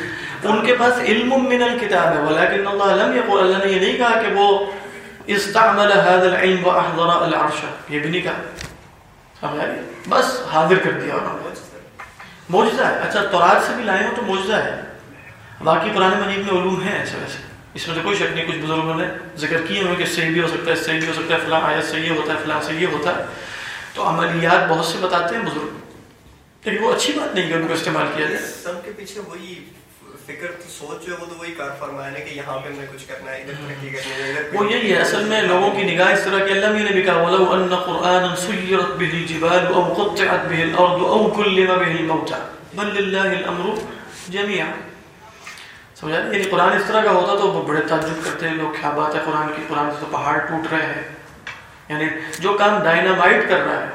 ان کے پاس علم من الكتاب ہے، ولیکن اللہ لم يقول اللہ نے یہ نہیں کہا کہ وہ استعمل هذا العلم واحضر العرش. یہ بھی نہیں کہا۔ بس حاضر کر دیا انہوں نے۔ معجزہ ہے۔ اچھا تورات سے بھی لائے ہو تو معجزہ ہے۔ باقی قرآن مجید میں علوم ہیں ایسے ویسے۔ اس میں تو کوئی شک نہیں، کچھ بزرگوں نے ذکر کیے ہوئے کہ اس سے بھی ہو سکتا ہے اس سے بھی ہو سکتا ہے، فلاں آیت سے یہ ہوتا ہے، فلاں سے یہ ہوتا ہے۔ تو عملیات بہت سے بتاتے ہیں بزرگ۔ لیکن وہ اچھی بات نہیں کہ ان کو استعمال کیا جائے۔ سب کے پیچھے وہی فکر تو سوچ جو ہے وہ تو وہی کار فرمایا ہے کہ یہاں پہ ہمیں کچھ کرنا ہے ادھر ترقی کرنی ہے وہ یہی ہے اصل میں لوگوں کی نگاہ اس طرح کہ اللہ نے بھی کہا ولو ان قرآنا سیرت به الجبال او قطعت به الارض او کلم به الموتى بل لله الامر جميعا۔ سمجھا؟ یعنی قرآن اس طرح کا ہوتا تو وہ بڑے تعجب کرتے ہیں لوگ کیا بات ہے قرآن کی؟ قرآن سے تو پہاڑ ٹوٹ رہے ہیں۔ یعنی جو کام ڈائنامائٹ کر رہا ہے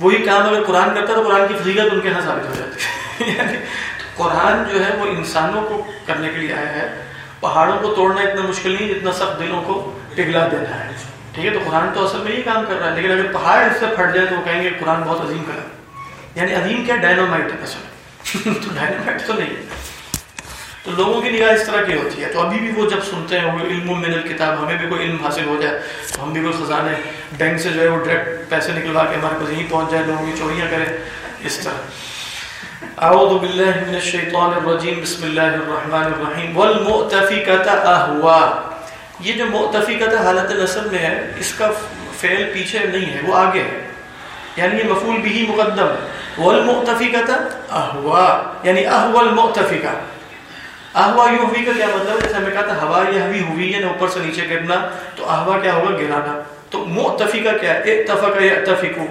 وہی کام اگر قرآن کرتا تو قرآن کی فضیلت ان کے ہاں ثابت ہو جاتی۔ ہے یعنی قرآن جو ہے وہ انسانوں کو کرنے کے لیے آیا ہے۔ پہاڑوں کو توڑنا اتنا مشکل نہیں جتنا سب دلوں کو پگھلا دینا ہے۔ ٹھیک ہے، تو قرآن تو اصل میں یہ کام کر رہا ہے، لیکن اگر پہاڑ اس سے پھٹ جائے تو وہ کہیں گے قرآن بہت عظیم کرا یعنی عظیم کیا؟ ڈائنامائٹ ہے اصل تو ڈائنامائٹ تو نہیں ہے۔ تو لوگوں کی نگاہ اس طرح کی ہوتی ہے۔ تو ابھی بھی وہ جب سنتے ہیں، وہ علم من الکتاب، ہمیں بھی کوئی علم حاصل ہو جائے، تو ہم بھی کوئی خزانے بینک سے جو ہے وہ ڈائریکٹ پیسے نکلوا کے ہمارے پاس یہیں پہنچ جائے، لوگوں کی چوریاں کریں، اس طرح۔ اعوذ باللہ من الشیطان الرجیم، بسم اللہ الرحمن الرحیم والمؤتفکت اہوا۔ یہ جو مؤتفکت حالت نصب میں ہے، اس کا فعل پیچھے نہیں ہے، وہ آگے ہے۔ یعنی یہ مفعول بھی مقدم ہے۔ والمؤتفکت اہوا یعنی اہوا المؤتفکہ۔ اہوا یہوی کا کیا مطلب جیسے ہمیں کہا تھا، ہوا یہوی ہوئی ہے نا اوپر سے نیچے گرنا، تو اہوا کیا ہوگا؟ گرانا۔ تو مؤتفقہ کیا ہے؟ اتفق یاتفقو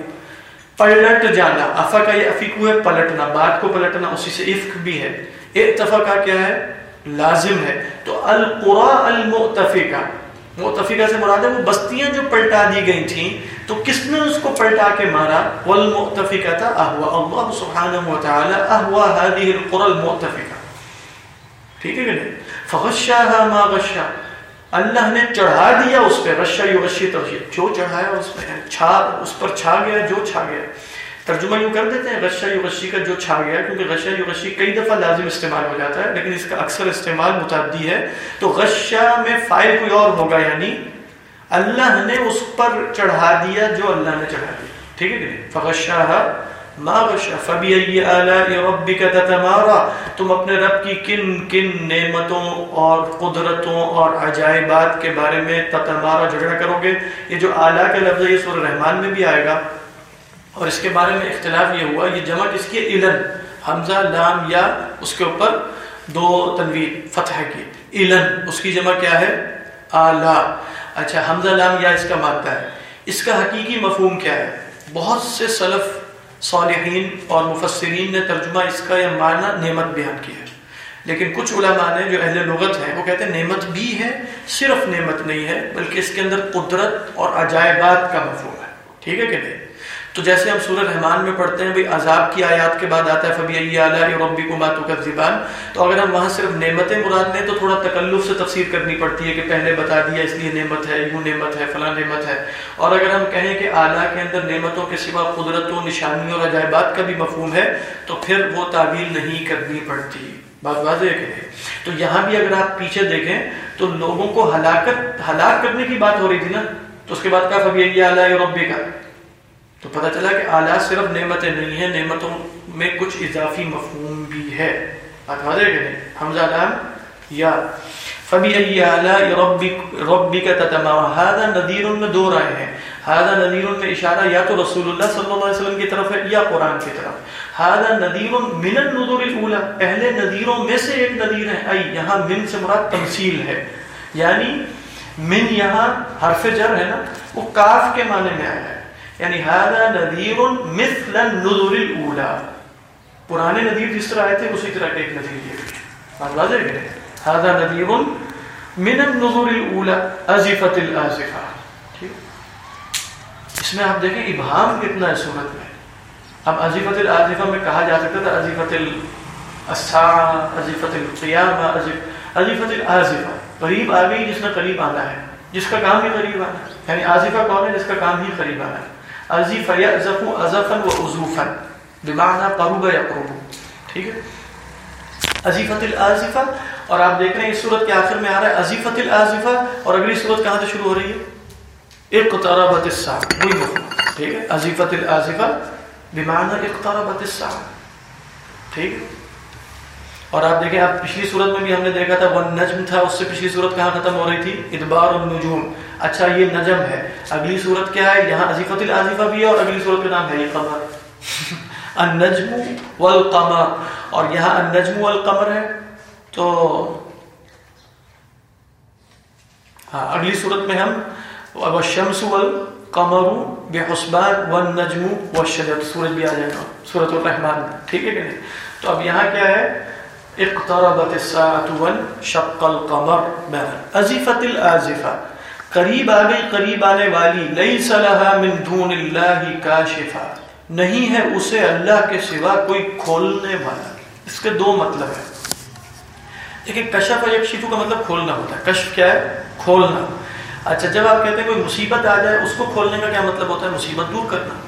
پلٹ جانا، افقہ یافقو ہے، پلٹنا، بات کو پلٹنا، اسی سے افق بھی ہے۔ اتفقہ کیا ہے؟ لازم ہے۔ تو القرى المؤتفقہ، مؤتفقہ سے مراد ہے وہ بستیاں جو پلٹا دی گئی تھیں، تو کس نے اس کو پلٹا کے مارا؟ والمؤتفقہ اهوا اللہ سبحانہ وتعالی اهوا هذه القرى المؤتفقہ۔ ٹھیک ہے کہ نہیں؟ فغشاها ما غشا۔ اللہ نے چڑھا دیا اس پہ غشا یغشی تغشی جو چڑھایا اس پہ، چھا، اس پر چھا گیا، جو چھا گیا۔ ترجمہ یوں کر دیتے ہیں غشا یغشی کا جو چھا گیا، کیونکہ غشا یغشی کئی دفعہ لازم استعمال ہو جاتا ہے، لیکن اس کا اکثر استعمال متعدی ہے۔ تو غشا میں فائل کوئی اور ہوگا یعنی اللہ نے اس پر چڑھا دیا جو اللہ نے چڑھا دیا۔ ٹھیک ہے کہ ما غشا فبی آلاء ربک تتمارا تم اپنے رب کی کن کن نعمتوں اور قدرتوں اور عجائبات کے بارے میں تتمارا جھگڑا کرو گے؟ یہ جو آلہ کا لفظ ہے، یہ سورہ رحمان میں بھی آئے گا۔ اور اس کے بارے میں اختلاف یہ ہوا، یہ جمع کس کی علن حمزہ، لام، یا اس کے اوپر دو تنویر، فتح کی۔ علن اس کی جمع کیا ہے؟ آلہ اچھا حمزہ، لام، یا اس کا مادہ ہے۔ اس کا حقیقی مفہوم کیا ہے؟ بہت سے سلف صالحین اور مفسرین نے ترجمہ اس کا یہ معنی نعمت بیان کیا ہے۔ لیکن کچھ علماء نے جو اہل لغت ہیں، وہ کہتے ہیں نعمت بھی ہے، صرف نعمت نہیں ہے، بلکہ اس کے اندر قدرت اور عجائبات کا مفہوم ہے۔ ٹھیک ہے کہ نہیں؟ تو جیسے ہم سورہ رحمان میں پڑھتے ہیں بھائی عذاب کی آیات کے بعد آتا ہے، فبی اعلیٰ ربی کو ماتو کا زبان تو اگر ہم وہاں صرف نعمتیں مراد لیں، تو تھوڑا تکلف سے تفسیر کرنی پڑتی ہے کہ پہلے بتا دیا، اس لیے نعمت ہے، یوں نعمت ہے، فلاں نعمت ہے۔ اور اگر ہم کہیں کہ اعلیٰ کے اندر نعمتوں کے سوا قدرت و اور عجائبات کا بھی مفہوم ہے، تو پھر وہ تعویل نہیں کرنی پڑتی۔ بات واضح کہ تو یہاں بھی اگر آپ پیچھے دیکھیں، تو لوگوں کو ہلاکت، ہلاک کرنے کی بات ہو رہی تھی نا؟ تو اس کے بعد کہا، فبی اعلیٰ ربی کا تو پتہ چلا کہ اعلیٰ صرف نعمتیں نہیں ہیں، نعمتوں میں کچھ اضافی مفہوم بھی ہے۔ بات واضح کہ نہیں؟ حمزہ لام یا فبی اعلیٰ ربی کا تتما ہادہ نذیر میں دو رائے ہیں۔ ہادہ نذیر میں اشارہ یا تو رسول اللہ صلی اللہ علیہ وسلم کی طرف ہے یا قرآن کی طرف۔ ہادہ نذیر من النذور الاولى پہلے نذیروں میں سے ایک نذیر ہے۔ ای، یہاں من سے مراد تمثیل ہے۔ یعنی من یہاں حرف جر ہے نا، وہ کاف کے معنی میں آیا ہے۔ یعنی هذا نذیر مثل النذر الاولى پرانے نذیر جس طرح آئے تھے، اسی طرح کا ایک نذیر یہ بات واضح ہے؟ هذا نذیر من النذر الاولى ازفت الازفه اس میں آپ دیکھیں، ابہام کتنا ہے صورت میں؟ اب ازفت الازفه میں کہا جا سکتا تھا ازفت الساعه ازفت القیامه ازفت الازفه قریب آ گئی جس نے قریب آنا ہے، جس کا کام ہی قریب آنا ہے. یعنی آزفہ کون ہے؟ جس کا کام ہی قریب آنا ہے. ازف یعزف ازفا و عزوفا بمعنى قرب یقرب ٹھیک ہے؟ ازیفت الازفہ اور آپ دیکھ رہے ہیں اس صورت کے آخر میں آ رہا ہے ازیفت الازفہ اور اگلی صورت کہاں سے شروع ہو رہی ہے؟ اقتربت الساعه وہی مفہوم۔ ٹھیک ہے؟ ازیفت الازفہ بمعنى اقتربت الساعه ٹھیک ہے؟ اور آپ دیکھیں، آپ پچھلی صورت میں بھی ہم نے دیکھا تھا، وہ نجم تھا، اس سے پچھلی صورت کہاں ختم ہو رہی تھی؟ ادبار النجوم۔ اچھا یہ نجم ہے۔ اگلی صورت کیا ہے؟ یہاں عظیفت العظیفہ بھی ہے اور اگلی صورت کا نام ہے یہ قمر۔ النجم والقمر۔ اور یہاں النجم والقمر ہے، تو ہاں اگلی صورت میں ہم والشمس والقمر بحسبان والنجم والشجر۔ سورج بھی آ جائے گا سورت الرحمن۔ ٹھیک ہے کہ نہیں؟ تو اب یہاں کیا ہے؟ اقتربت الساعة وانشق القمر۔ بہر ازیفت الازفہ قریب آ گئی، قریب آنے والی لیس لها من دون اللہ کاشفہ نہیں ہے اسے اللہ کے سوا کوئی کھولنے والا۔ اس کے دو مطلب ہیں۔ دیکھیں، کشف اور یکشفو کا مطلب کھولنا ہوتا ہے۔ کشف کیا ہے؟ کھولنا۔ اچھا جب آپ کہتے ہیں کوئی مصیبت آ جائے، اس کو کھولنے کا کیا مطلب ہوتا ہے؟ مصیبت دور کرنا۔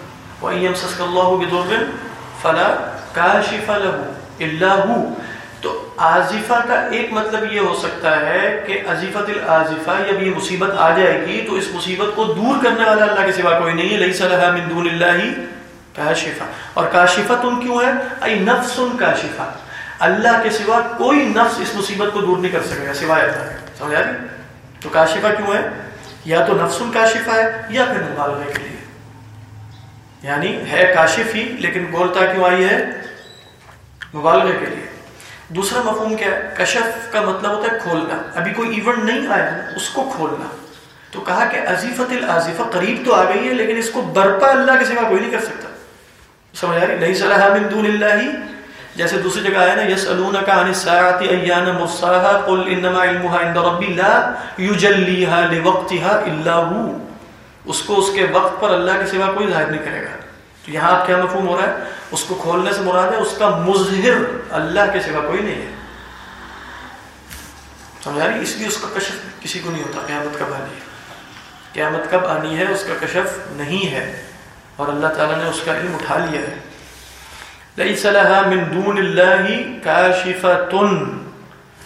وَإِن يَمْسَسْكَ اللَّهُ بِضُرٍ فَلَا كَاشِفَ لَهُ إِلَّا هُ تو آزفہ کا ایک مطلب یہ ہو سکتا ہے کہ عظیفت العظفہ جب یہ مصیبت آ جائے گی تو اس مصیبت کو دور کرنے والا اللہ کے سوا کوئی نہیں ہے۔ لئی صلاح من دون اللہ کاشفہ اور کاشفت ان کیوں ہے؟ ای نفس کاشفہ۔ اللہ کے سوا کوئی نفس اس مصیبت کو دور نہیں کر سکے گا، سوائے اللہ کے۔ سمجھا رہی تو کاشفہ کیوں ہے؟ یا تو نفس کاشفہ ہے یا پھر مبالغے کے لیے۔ یعنی ہے کاشف ہی لیکن بولتا کیوں آئی ہے؟ مبالغے کے لیے۔ دوسرا مفہوم کیا ہے کشف کا مطلب ہوتا ہے کھولنا۔ ابھی کوئی ایونٹ نہیں آیا، اس کو کھولنا۔ تو کہا کہ عظیفت العظیفہ قریب تو آ گئی ہے، لیکن اس کو برپا اللہ کے سوا کوئی نہیں کر سکتا۔ سمجھ آ رہی؟ نہیں صلاح من دون اللہ۔ جیسے دوسری جگہ آیا نا یس یسألونک عن الساعت ایان مرساها قل انما علمها عند ربی لا یجلیها لوقتها الا هو۔ اس کو اس کے وقت پر اللہ کے سوا کوئی ظاہر نہیں کرے گا۔ تو یہاں آپ کیا مفہوم ہو رہا ہے؟ اس کو کھولنے سے مراد ہے اس کا مظہر اللہ کے سوا کوئی نہیں ہے۔ سمجھا رہی اس لیے اس کا کشف کسی کو نہیں ہوتا، قیامت کب آنی ہے؟ قیامت کب آنی ہے اس کا کشف نہیں ہے، اور اللہ تعالیٰ نے اس کا علم اٹھا لیا ہے۔ لَيْسَ لَهَا مِن دُونِ اللَّهِ كَاشِفَةٌ۔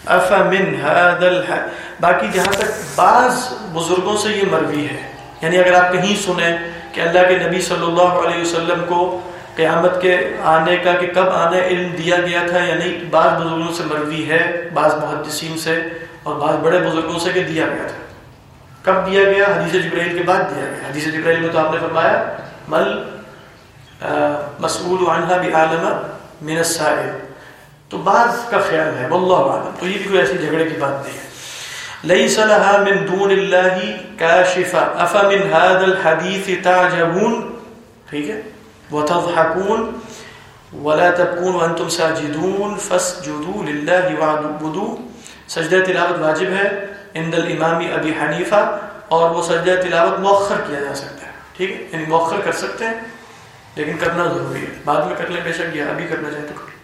أَفَمِنْ هَذَا الْحَدِ باقی جہاں تک بعض بزرگوں سے یہ مروی ہے یعنی اگر آپ کہیں سنیں کہ اللہ کے نبی صلی اللہ علیہ وسلم کو قیامت کے آنے کا کہ کب آنا علم دیا گیا تھا یا نہیں، بعض بزرگوں سے مروی ہے، بعض محدثین سے اور بعض بڑے بزرگوں سے کہ دیا گیا تھا۔ کب دیا گیا؟ حدیث جبرائیل کے بعد دیا گیا۔ حدیث جبرائیل میں تو آپ نے فرمایا مل مسئول عنہ بعالم من السائل. تو بعض کا خیال ہے، واللہ عالم تو یہ بھی کوئی ایسی جھگڑے کی بات نہیں ہے۔ ليس لها من دون الله كاشفة۔ أفمن هذا الحديث تعجبون؟ ٹھیک ہے؟ وتضحكون ولا تبكون وانتم ساجدون فاسجدوا لله واعبدوا سجدہ تلاوت واجب ہے عند الامام ابی حنیفہ اور وہ سجدہ تلاوت مؤخر کیا جا سکتا ہے، ٹھیک ہے؟ یعنی مؤخر کر سکتے ہیں، لیکن کرنا ضروری ہے۔ بعد میں کر لیں بے شک یہ ابھی کرنا چاہے تو کریں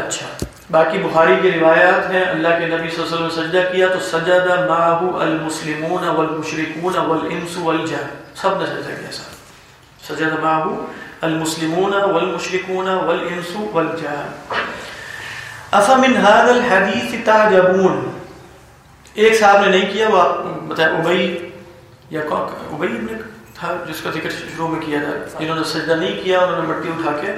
اچھا باقی بخاری کی روایات ہیں۔ اللہ کے نبی صلی اللہ علیہ وسلم سجدہ کیا تو سجد معه المسلمون والمشركون والانس والجن، سب نے سجدہ کیا سب سجد معه المسلمون والمشركون والانس والجن افمن هذا الحديث تعجبون؟ ایک صاحب نے نہیں کیا وہ بتایا ابئی یا ابئی نے تھا جس کا ذکر شروع میں کیا تھا۔ جنہوں نے سجدہ نہیں کیا انہوں نے مٹی اٹھا کے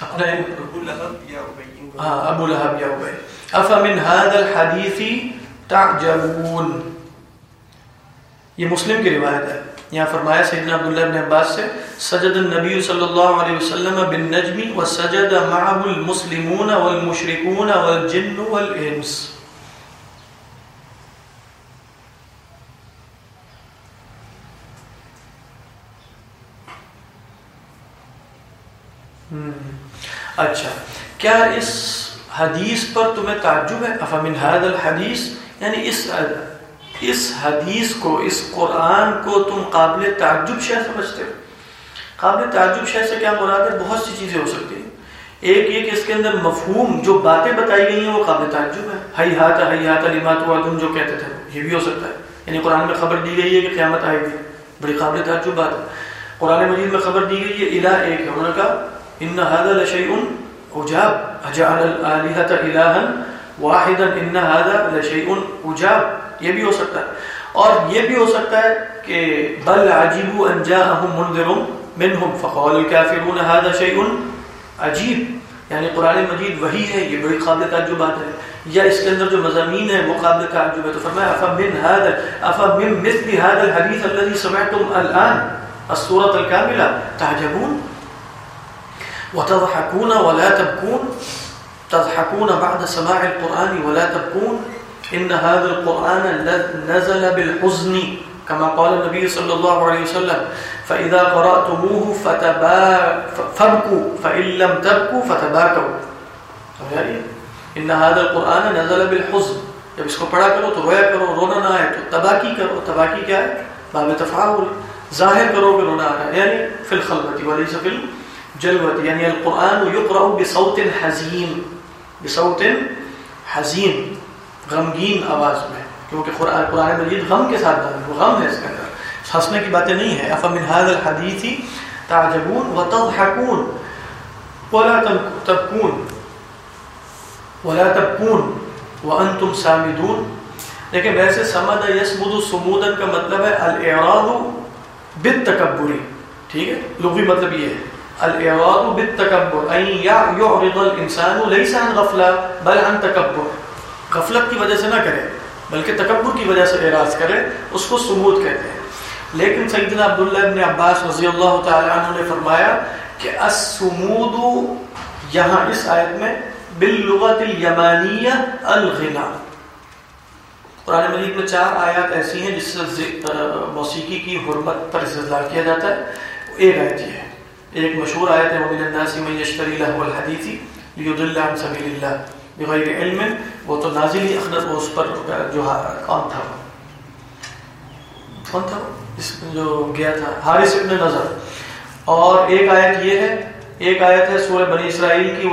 اپنے ابو لہب یا ابی ہاں ابو لہب یا ابئی۔ افمن هذا الحديث تعجبون؟ یہ مسلم کی روایت ہے۔ یہاں فرمایا سیدنا عبداللہ بن عباس سے، سجد النبی صلی اللہ علیہ وسلم بالنجم وسجد معه المسلمون والمشركون والجن والانس۔ اچھا کیا اس حدیث پر تمہیں تعجب ہے؟ افامن حید الحدیث؟ یعنی اس اس حدیث کو، اس قرآن کو تم قابل تعجب شہ سمجھتے ہو؟ قابل تعجب شہ سے کیا مراد ہے؟ بہت سی چیزیں ہو سکتی ہیں۔ ایک یہ کہ اس کے اندر مفہوم جو باتیں بتائی گئی ہیں وہ قابل تعجب ہے ہئی ہاتھ ہئی ہاتھ علیمات وعدم جو کہتے تھے، یہ بھی ہو سکتا ہے۔ یعنی قرآن میں خبر دی گئی ہے کہ قیامت آئے گی۔ بڑی قابل تعجب بات ہے۔ قرآن مجید میں خبر دی گئی ہے، الہ ایک ہے۔ انہوں نے کہا، ان هذا لشيء عجاب۔ اجعل الالهه الها واحدا۔ ان هذا لشيء عجاب۔ یہ بھی ہو سکتا ہے۔ اور یہ بھی ہو سکتا ہے کہ بل عجبوا ان جاءهم منذر منهم فقال الكافرون هذا شيء عجیب یعنی قرآن مجید وہی ہے، یہ بڑی قابل تعجب بات ہے۔ یا اس کے اندر جو مضامین ہے وہ قابل تعجب ہے۔ تو فرمایا افمن هذا افمن مثل هذا الحديث الذي سمعتم الان السوره الكامله تعجبون؟ وتضحكون ولا تبكون تضحكون بعد سماع القرآن ولا تبكون إن هذا القرآن نزل بالحزن كما قال النبي صلى الله عليه وسلم. فإذا قرأتموه فابكوا، فإن لم تبكوا فتباكوا إن هذا القرآن نزل بالحزن. جب اس کو پڑھا کرو تو رویا کرو، رونا نہ آئے تو تباکی کرو. تباکی کیا ہے؟ باب تفاعل ظاہر کرو کہ رونا آ رہا ہے. یعنی فی الخلوتی وليس في جلوت یعنی القرآن یقرأ بصوت حزین. بصوت حزین. غمگین آواز میں، کیونکہ قرآن قرآن مجید غم کے ساتھ دار غم ہے اس کے اندر۔ ہنسنے کی باتیں نہیں ہے افمن هذا الحديث تعجبون وتضحكون۔ ولا تبكون۔ ولا تبكون۔ وانتم سامدون۔ لیکن ویسے سمد یسمد سمودن کا مطلب ہے الاعراض بالتکبر۔ ٹھیک ہے؟ لغوی مطلب یہ ہے۔ الاعراض بالتکبر۔ ان يعرض الانسان ليس عن غفلہ بل عن تکبر۔ غفلت کی وجہ سے نہ کرے بلکہ تکبر کی وجہ سے اعراض کرے اس کو سمود کہتے ہیں۔ لیکن سیدنا عبداللہ ابن عباس رضی اللہ تعالی عنہ نے فرمایا کہ السمود یہاں اس آیت میں باللغت الیمانیہ الغنا۔ قرآن مجید میں چار آیات ایسی ہیں جس سے موسیقی کی حرمت پر استدلال کیا جاتا ہے۔ ایک آیت یہ ہے۔ ایک مشہور آیت ہے، ومن الناس من یشتری لہو الحدیث لیضل عن سبیل اللہ بغیر علم۔ وہ تو نازلی اخنر وہ اس پر جو کون تھا کون تھا اس جو گیا تھا، حارث ابن نظر۔ اور ایک آیت یہ ہے، ایک آیت ہے سورہ بنی اسرائیل کی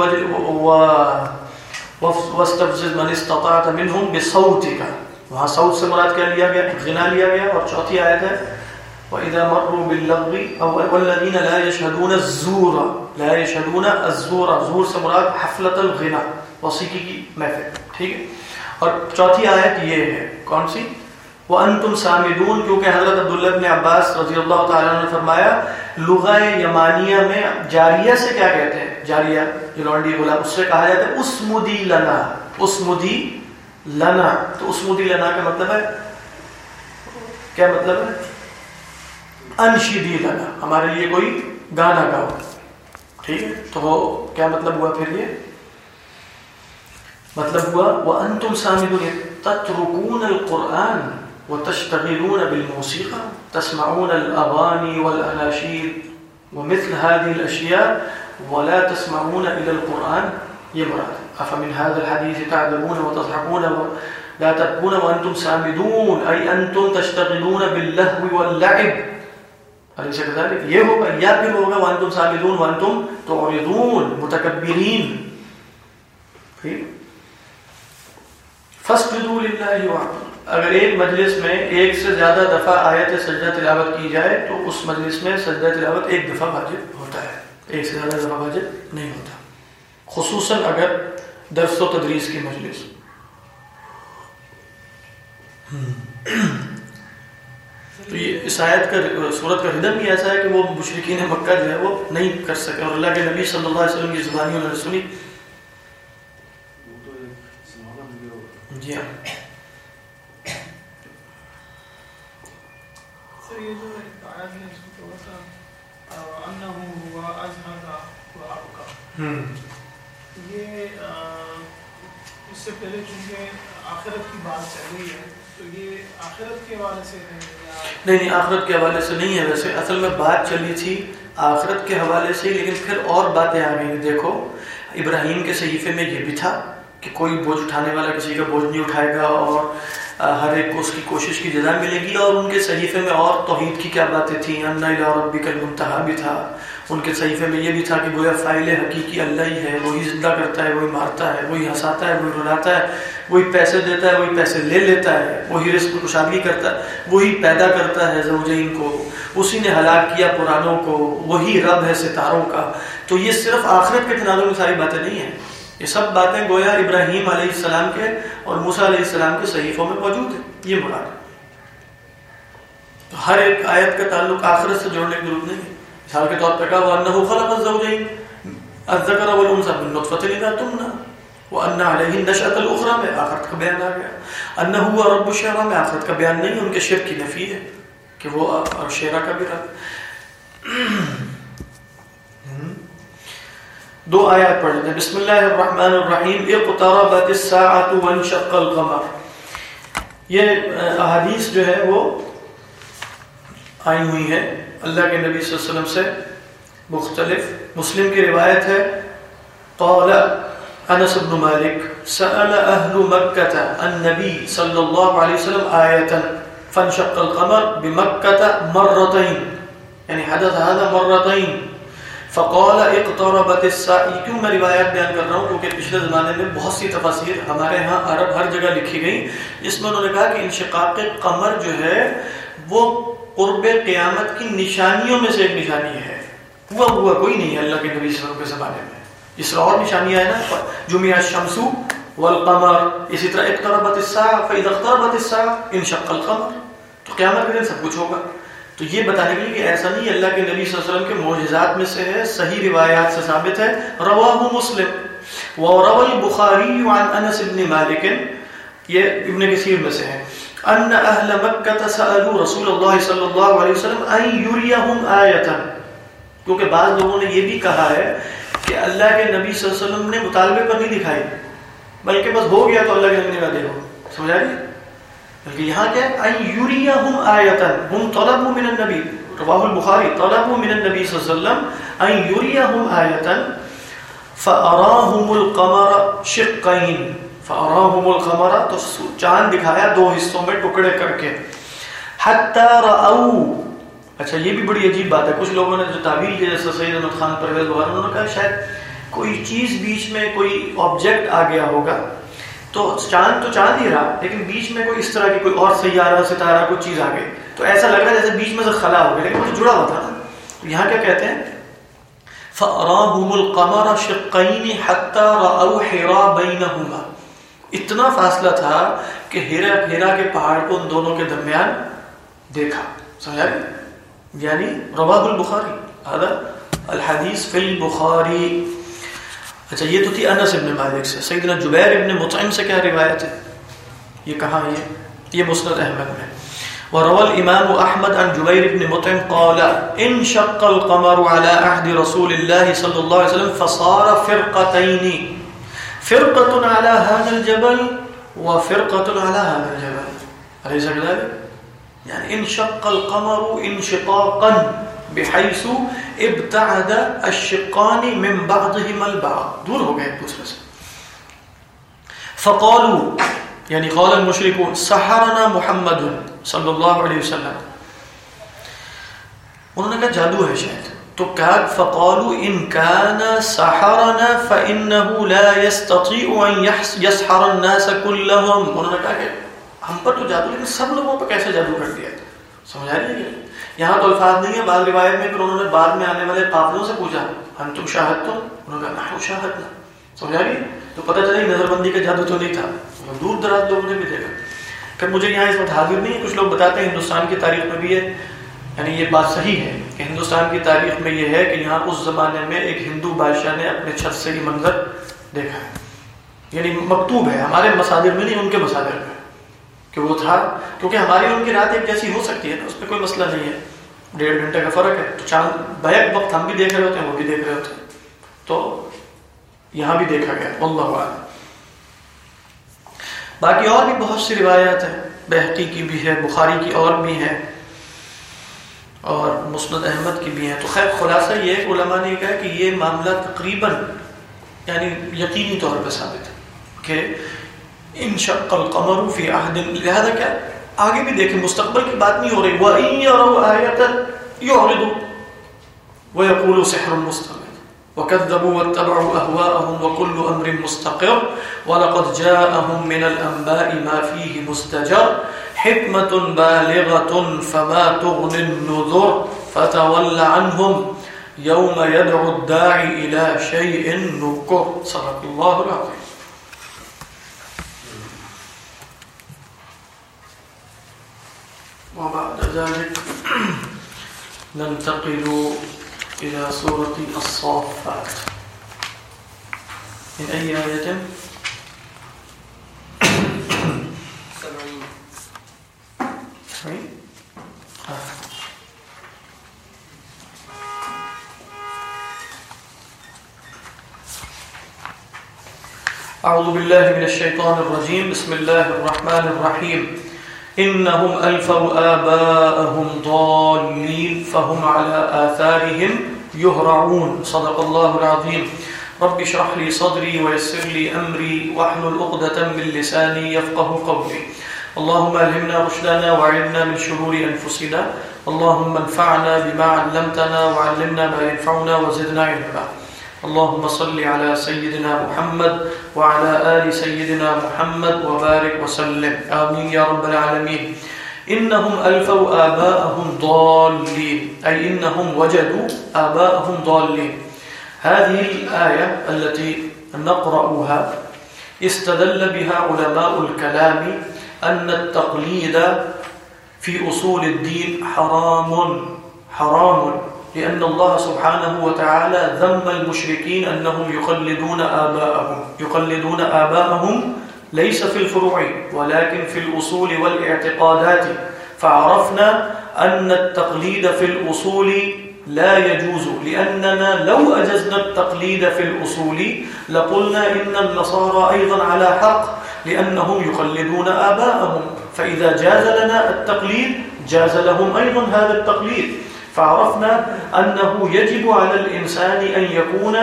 وَاسْتَفْزِدْ مَنِ اسْتَطَعْتَ مِنْهُمْ بِصَوْتِكَ۔ وہاں صوت سے مراد کیا لیا گیا؟ غنا لیا گیا۔ اور چوتھی آیت ہے، وَإِذَا مَرُّوا بِاللَّغْوِ وَالَّذِينَ لَا يَشْهَدُونَ الزُّورَ۔ لَا يَشْهَدُونَ الزُّورَ، زور سے مراد حفلت الغنا موسیقی کی محفل۔ ٹھیک ہے؟ اور چوتھی آیت یہ ہے، کون سی؟ وَأَنْتُمْ سَامِدُونَ، کیونکہ حضرت عبداللہ بن عباس رضی اللہ تعالیٰ نے فرمایا، لغہ یمانیہ میں جاریہ سے کیا کہتے ہیں؟ جاریہ، جو لونڈی غلام، اس سے کہا جاتا ہے، اسمدی لنا اسمدی لنا، تو اسمدی لنا کا مطلب ہے؟ کیا مطلب ہے؟ انشدی لنا، ہمارے لیے کوئی گانا گاؤ، ٹھیک ہے؟ تو وہ کیا مطلب ہوا پھر یہ؟ مطلب ہوا، وَأَنْتُمْ سَامِدُونَ تَتْرُكُونَ الْقُرْآنِ وتشتغلون بالموسيقى تسمعون الاغاني والاناشيد ومثل هذه الأشياء ولا تسمعون إلى القرآن يمراد أفمن هذا الحديث تعلمون وتضحكون ولا تبكون وأنتم سامدون أي أنتم تشتغلون باللهو واللعب. أليس كذلك؟ يهو يا بھی ہوگا وأنتم سامدون وأنتم تعرضون، متكبرين. فاسجدوا لله وعبدوا اگر ایک مجلس میں ایک سے زیادہ دفعہ آیت سجدہ تلاوت کی جائے، تو اس مجلس میں سجدہ تلاوت ایک دفعہ واجب ہوتا ہے۔ ایک سے زیادہ دفعہ واجب نہیں ہوتا۔ خصوصاً اگر درس و تدریس کی مجلس۔ تو یہ اس آیت کا صورت کا ردم بھی ایسا ہے کہ وہ مشرقین مکہ جو ہے وہ نہیں کر سکے۔ اور اللہ کے نبی صلی اللہ علیہ وسلم کی زبانی انہوں نے سنی۔ جی ہاں یہ جو آیت ہے اس کو تھوڑا سا انہو ہوا ازہر و ابکا یہ اس سے پہلے چونکہ آخرت کی بات چل رہی ہے تو یہ آخرت کے حوالے سے نہیں نہیں آخرت کے حوالے سے نہیں ہے ویسے اصل میں بات چلی تھی آخرت کے حوالے سے لیکن پھر اور باتیں آ گئی دیکھو ابراہیم کے صحیفے میں یہ بھی تھا کہ کوئی بوجھ اٹھانے والا کسی کا بوجھ نہیں اٹھائے گا اور ہر ایک کو اس کی کوشش کی جزا ملے گی اور ان کے صحیفے میں اور توحید کی کیا باتیں تھیں؟ اللہ ربی کا منتہا بھی تھا۔ ان کے صحیفے میں یہ بھی تھا کہ گویا فائل حقیقی اللہ ہی ہے، وہی زندہ کرتا ہے، وہی مارتا ہے، وہی ہنساتا ہے، وہی رلاتا ہے، وہی پیسے دیتا ہے، وہی پیسے لے لیتا ہے، وہی رزق کشادگی کرتا ہے، وہی پیدا کرتا ہے زوجین کو۔ اسی نے ہلاک کیا پرانوں کو، وہی رب ہے ستاروں کا۔ تو یہ صرف آخرت کے تناظر میں ساری باتیں نہیں ہیں۔ یہ سب باتیں گویا ابراہیم علیہ السلام کے اور موسیٰ علیہ السلام کے صحیفوں میں موجود ہیں۔ یہ مراد ہے۔ تو ہر ایک آیت کا تعلق آخرت سے جوڑنے کی ضرورت نہیں مثال کے طور پر کہا وہ انہو خلق الزوجین الذکر والانثى من نطفة اذا تمنى وان علیہ نشأۃ الاخرى میں آخرت کا بیان آ گیا۔ انہو هو رب الشعرى میں آخرت کا بیان نہیں، ان کے شرک کی نفی ہے کہ وہ اور شعرا کا بھی رب دو آیات پڑھ لیتے ہیں۔ بسم اللہ الرحمن الرحیم۔ اقتربت الساعت وانشق القمر۔ یہ احادیث جو ہے وہ آئی ہوئی ہے اللہ کے نبی صلی اللہ علیہ وسلم سے مختلف۔ مسلم کی روایت ہے۔ قال انس بن مالک، سأل اہل مکہ النبی صلی اللہ علیہ وسلم آیتا، فانشق القمر بمکہ مرتين یعنی حدث هذا مرتين فقال اقتربت الساعی کیوں میں روایت بیان کر رہا ہوں؟ کیونکہ پچھلے زمانے میں بہت سی تفاصیر ہمارے ہاں عرب ہر جگہ لکھی گئی جس میں انہوں نے کہا کہ انشقاق قمر جو ہے، وہ قرب قیامت کی نشانیوں میں سے ایک نشانی ہے۔ ہوا ہوا کوئی نہیں ہے اللہ کے نبی صلی اللہ علیہ وسلم کے زمانے میں۔ اس طرح اور نشانیاں ہیں نا، جمعہ الشمس والقمر۔ اسی طرح اقتربت الساعہ فاذا اقتربت الساعہ انشق القمر، تو قیامت کے دن سب کچھ ہوگا۔ تو یہ بتانے کے لیے کہ ایسا نہیں اللہ کے نبی صلی اللہ علیہ وسلم کے معجزات میں سے ہے، صحیح روایات سے ثابت ہے۔ رواہ مسلم۔ وروى البخاری عن انس بن مالک یہ ابن کثیر میں سے ہے۔ ان اہل مکہ سألوا رسول اللہ صلی اللہ علیہ وسلم ان یریہم آیتا کیونکہ بعض لوگوں نے یہ بھی کہا ہے کہ اللہ کے نبی صلی اللہ علیہ وسلم نے مطالبے پر نہیں دکھائی، بلکہ بس ہو گیا تو اللہ کے نبی نے دیکھو سمجھا رہی بلکہ یہاں کیا ہے ان یریہم ہم طلبوا من النبی رواہ البخاری طلبوا من النبی صلی اللہ علیہ وسلم ان یریہم آیتا فاراہم القمر شقین فاراہم القمر تو چاند دکھایا دو حصوں میں ٹکڑے کر کے حتی رأو اچھا یہ بھی بڑی عجیب بات ہے کچھ لوگوں نے جو تعبیر کی جیسے سید احمد خان پرویز وغیرہ انہوں نے کہا شاید کوئی چیز بیچ میں کوئی آبجیکٹ آ گیا ہوگا تو چاند تو چاند ہی رہا، لیکن بیچ میں کوئی اس طرح کی کوئی اور سیارہ، ستارہ، کوئی چیز آ گئی۔ تو ایسا لگ رہا ہے جیسے بیچ میں سے خلا ہو گیا، لیکن کچھ جڑا ہوا تھا۔ نا یہاں کیا کہتے ہیں؟ فَأَرَاهُمُ الْقَمَرَ شِقَّيْنِ حَتَّى رَأَوْ حِرَا بَيْنَهُمَا۔ اتنا فاصلہ تھا کہ ہیرا ہیرا کے پہاڑ کو ان دونوں کے درمیان دیکھا۔ سمجھا یعنی رواہ البخاری۔ هذا الحدیث فی البخاری۔ اچھا یہ تو تھی انس ابن مالک سے۔ سیدنا جبیر ابن مطعم سے کیا روایت ہے؟ یہ کہاں ہے؟ یہ مسند احمد میں۔ وروى الامام احمد عن جبیر ابن مطعم قال انشق القمر على عهد رسول الله صلى الله عليه وسلم فصار فرقتين، فرقة على هذا الجبل وفرقة على هذا الجبل۔ أليس كذلك؟ يعني انشق القمر انشقاقا بحيث ابتعد الشقان من بعضهما البعض. دور ہو گئے ایک دوسرے سے. فقالوا یعنی قال المشركون سحرنا محمد صلی اللہ علیہ وسلم. انہوں نے کہا، جادو ہے شاید. تو کہا، فقالوا، ان كان سحرنا فانه لا يستطيع ان يسحر الناس كلهم. انہوں نے کہا کہ ہم پر تو جادو لیکن سب لوگوں پر کیسے جادو کر دیا؟ سمجھا رہی ہے یہاں تو الفاظ نہیں ہے بعض روایت میں پھر انہوں نے بعد میں آنے والے قافلوں سے پوچھا، ہم تم شاہد تو انہوں نے کہا، نحن شاہدنا. سمجھا رہی تو پتہ چلا نظر بندی کا جادو تو نہیں تھا دور دراز لوگوں نے بھی دیکھا۔ کہ مجھے یہاں اس وقت حاضر نہیں ہے، کچھ لوگ بتاتے ہیں، ہندوستان کی تاریخ میں بھی ہے۔ یعنی یہ بات صحیح ہے کہ ہندوستان کی تاریخ میں یہ ہے کہ یہاں اس زمانے میں ایک ہندو بادشاہ نے اپنے چھت سے یہ منظر دیکھا ہے۔ یعنی مکتوب ہے، ہمارے مسادر میں نہیں، ان کے مسادر میں۔ کہ وہ تھا، کیونکہ ہماری ان کی رات ایک جیسی ہو سکتی ہے اس میں کوئی مسئلہ نہیں ہے۔ ڈیڑھ گھنٹے کا فرق ہے۔ تو چاند، بیک وقت ہم بھی دیکھ رہے ہوتے ہیں، وہ بھی دیکھ رہے ہوتے ہیں۔ تو یہاں بھی دیکھا گیا۔ اللہ عالم باقی اور بھی بہت سی روایات ہیں۔ بحقی کی بھی ہے، بخاری کی اور بھی ہے اور مسند احمد کی بھی ہیں۔ تو خیر، خلاصہ یہ ہے علماء نے کہا کہ یہ معاملہ تقریباً یعنی یقینی طور پہ ثابت ہے کہ ان شق القمر فی عہد لہذا کیا آگے بھی دیکھیں، مستقبل کی بات نہیں ہو رہی. وَإِن يَرَوْا آيَةً يُعْرِضُوا وَيَقُولُوا سِحْرٌ مُسْتَمِرٌ وَكَذَّبُوا وَاتَّبَعُوا أَهْوَاءَهُمْ وَكُلُّ أَمْرٍ مُسْتَقِرٌ وَلَقَدْ جَاءَهُمْ مِنَ الْأَنْبَاءِ مَا فِيهِ مُسْتَجَرٌ حِكْمَةٌ بَالِغَةٌ فَمَا تُغْنِ النُّذُرُ فَتَوَلَّ عَنْهُمْ يَوْمَ يَدْعُ الدَّاعِ إِلَى شَيْءٍ نُكُرٍ. صدق الله العظيم وبعد ذلك ننتقل إلى سورة الصافات من أي آية؟ سبعين Right? آه. أعوذ بالله من الشيطان الرجيم بسم الله الرحمن الرحيم إنهم ألفوا آباءهم ضالين فهم على آثارهم يهرعون. صدق الله العظيم. رب اشرح لي صدري ويسر لي أمري واحلل عقدة من لساني يفقه قولي. اللهم ألهمنا رشدنا وعلمنا من شرور أنفسنا. اللهم انفعنا بما علمتنا وعلمنا ما ينفعنا وزدنا علما. اللهم صل على سيدنا محمد وعلى آل سيدنا محمد وبارك وسلم. آمين يا رب العالمين. إنهم ألفوا آباءهم ضالين. أي إنهم وجدوا آباءهم ضالين. هذه الآية التي نقرأها استدل بها علماء الكلام أن التقليد في أصول الدين حرام حرام. لأن الله سبحانه وتعالى ذم المشركين أنهم يقلدون آباءهم يقلدون آباءهم ليس في الفروع ولكن في الأصول والاعتقادات. فعرفنا أن التقليد في الأصول لا يجوز لأننا لو أجزنا التقليد في الأصول لقلنا إن النصارى أيضا على حق لأنهم يقلدون آباءهم فإذا جاز لنا التقليد جاز لهم أيضا هذا التقليد فعرفنا أنه يجب على الإنسان أن يكون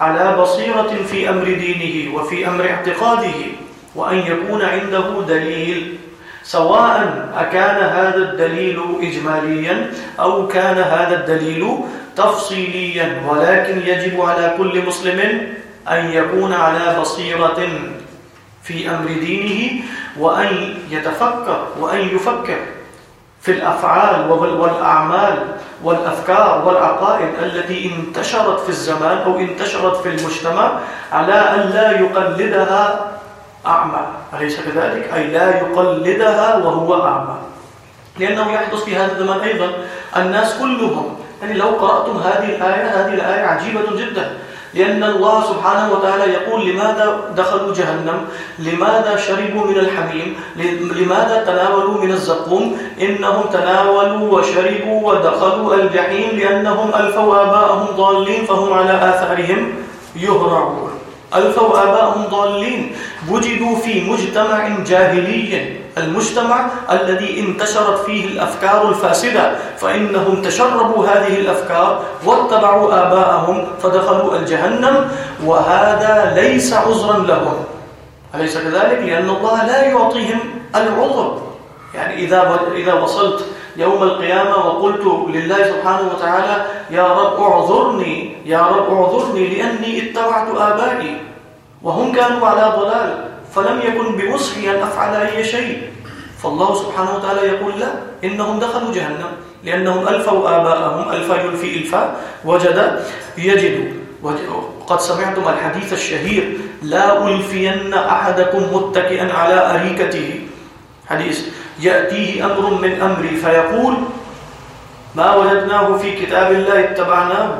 على بصيرة في أمر دينه وفي أمر اعتقاده، وأن يكون عنده دليل، سواء أكان هذا الدليل إجماليا أو كان هذا الدليل تفصيليا. ولكن يجب على كل مسلم أن يكون على بصيرة في أمر دينه، وأن يتفكر، وأن يفكر. في الأفعال والأعمال والأفكار والعقائد التي انتشرت في الزمان أو انتشرت في المجتمع على أن لا يقلدها أعمى أليس كذلك؟ أي لا يقلدها وهو أعمى لأنه يحدث في هذا الزمان أيضا الناس كلهم، يعني لو قرأتم هذه الآية هذه الآية عجيبة جدا. لأن الله سبحانه وتعالى يقول لماذا دخلوا جهنم؟ لماذا شربوا من الحميم؟ لماذا تناولوا من الزقوم؟ إنهم تناولوا وشربوا ودخلوا الجحيم لأنهم ألفوا آباءهم ضالين فهم على آثارهم يهرعون. ألفوا آباءهم ضالين وجدوا في مجتمع جاهلي المجتمع الذي انتشرت فيه الأفكار الفاسدة فإنهم تشربوا هذه الأفكار واتبعوا آباءهم فدخلوا الجهنم وهذا ليس عذرا لهم أليس كذلك؟ لأن الله لا يعطيهم العذر يعني إذا إذا وصلت يوم القيامة وقلت لله سبحانه وتعالى يا رب اعذرني يا رب اعذرني لأني اتبعت آبائي وهم كانوا على ضلال، فلم يكن بوسعي أن أفعل أي شيء فالله سبحانه وتعالى يقول لا إنهم دخلوا جهنم لأنهم ألفوا آباءهم ألفا يلفي إلفا وجد يجد قد سمعتم الحديث الشهير لا ألفين أحدكم متكئا على أريكته حديث يأتيه أمر من أمري فيقول ما وجدناه في كتاب الله اتبعناه.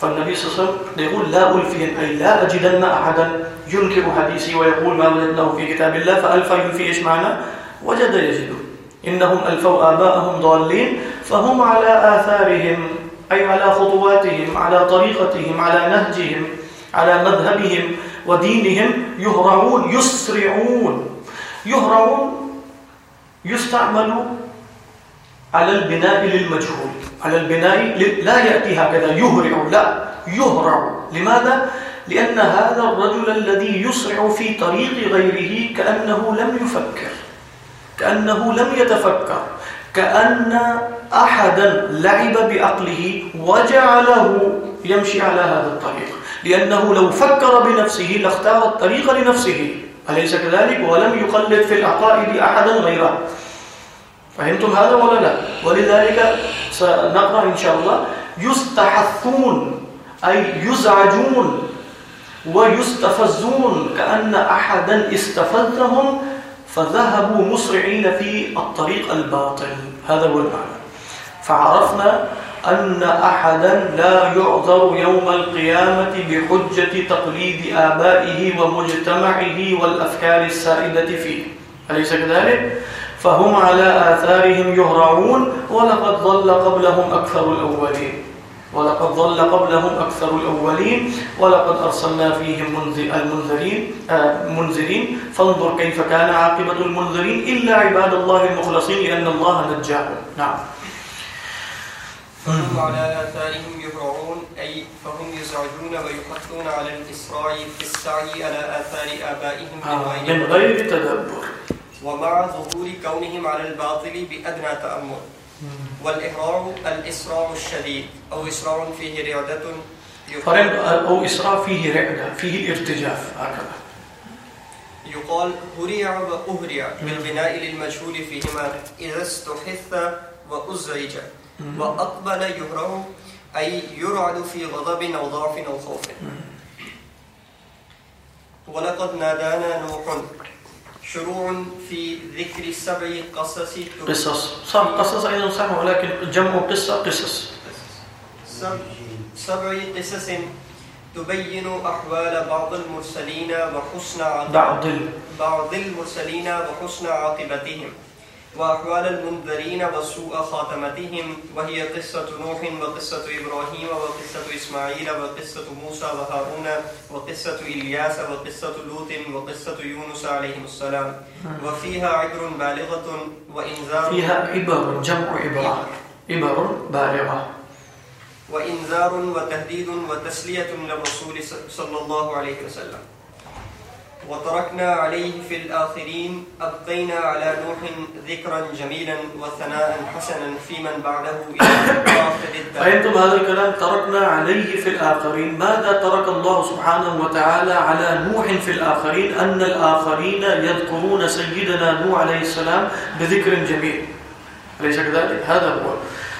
فالنبي صلى الله عليه وسلم يقول لا ألفين أي لا أجدن أحدا ينكر حديثي ويقول ما وجدناه في كتاب الله فألفا يلفي إيش معنى وجد يجد إنهم ألفوا آباءهم ضالين فهم على آثارهم أي على خطواتهم على طريقتهم على نهجهم على مذهبهم ودينهم يهرعون يسرعون يهرعون يستعمل على البناء للمجهول، على البناء لا يأتي هكذا، يهرع، لا، يهرع. لماذا؟ لأن هذا الرجل الذي يسرع في طريق غيره كأنه لم يفكر، كأنه لم يتفكر، كأن أحدا لعب بأقله وجعله يمشي على هذا الطريق. لأنه لو فكر بنفسه لاختار الطريق لنفسه. أليس كذلك؟ ولم يقلد في العقائد أحدا غيره. فهمتم هذا ولا لا؟ ولذلك سنقرأ إن شاء الله. يستحثون، أي يزعجون ويستفزون كأن أحدا استفزهم فذهبوا مسرعين في الطريق الباطل. هذا هو المعنى. فعرفنا أن أحدا لا يعذر يوم القيامة بحجة تقليد آبائه ومجتمعه والأفكار السائدة فيه. أليس كذلك؟ فهم على آثارهم يهرعون، ولقد ظل قبلهم أكثر الأولين. ولقد ظل قبلهم أكثر الأولين، ولقد أرسلنا فيهم المنذرين منذرين. فانظر كيف كان عاقبة المنذرين إلا عباد الله المخلصين، لأن الله نجاهم. نعم. فهم على آثارهم يهرعون أي فهم يزعجون ويحثون على الإسراع في السعي على آثار آبائهم من غير تدبر. ومع ظهور كونهم على الباطل بأدنى تأمل والإهراع الإسراع الشديد أو إسراع فيه رعدة فرد أو إسراع فيه رعدة فيه ارتجاف هكذا. يقال هريع وأهريع بالبناء للمجهول فيهما إذا استحث وأزعج. وأقبل يهرع أي يرعد في غضب أو ضعف أو خوف. ولقد نادانا نوح شروع في ذكر سبع قصص. قصص. صح قصص أيضا صح ولكن جمع قصة قصص. سبع قصص تبين أحوال بعض المرسلين وحسن بعض بعض المرسلين وحسن عاقبتهم. وأحوال المنذرين وسوء خاتمتهم وهي قصة نوح وقصة إبراهيم وقصة إسماعيل وقصة موسى وهارون وقصة إلياس وقصة لوط وقصة يونس عليهم السلام. وفيها عبر بالغة وإنذار فيها عبر جمع عبرة عبر بالغة. وإنذار وتهديد وتسلية للرسول صلى الله عليه وسلم. وتركنا عليه في الآخرين، أبقينا على نوح ذكرا جميلا وثناء حسنا في من بعده إلى آخر فهمتم هذا الكلام، تركنا عليه في الآخرين. ماذا ترك الله سبحانه وتعالى على نوح في الآخرين؟ أن الآخرين يذكرون سيدنا نوح عليه السلام بذكر جميل. أليس كذلك؟ هذا هو.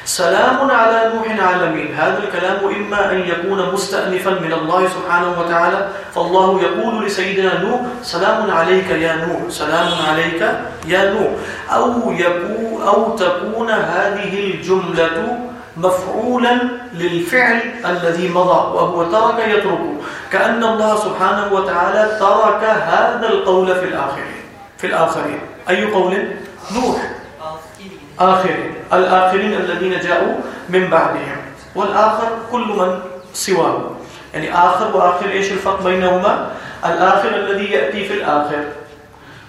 سلام على نوح العالمين. هذا الكلام إما أن يكون مستأنفا من الله سبحانه وتعالى فالله يقول لسيدنا نوح سلام عليك يا نوح سلام عليك يا نوح. أو, يكون أو تكون هذه الجملة مفعولا للفعل الذي مضى وهو ترك يترك كأن الله سبحانه وتعالى ترك هذا القول في الآخرين. في الآخرين. أي قول؟ نوح. آخرين الآخرين الذين جاءوا من بعدهم والآخر كل من سواه يعني یعنی آخر وآخر إيش الفرق بينهما الآخر الذي يأتي في الآخر،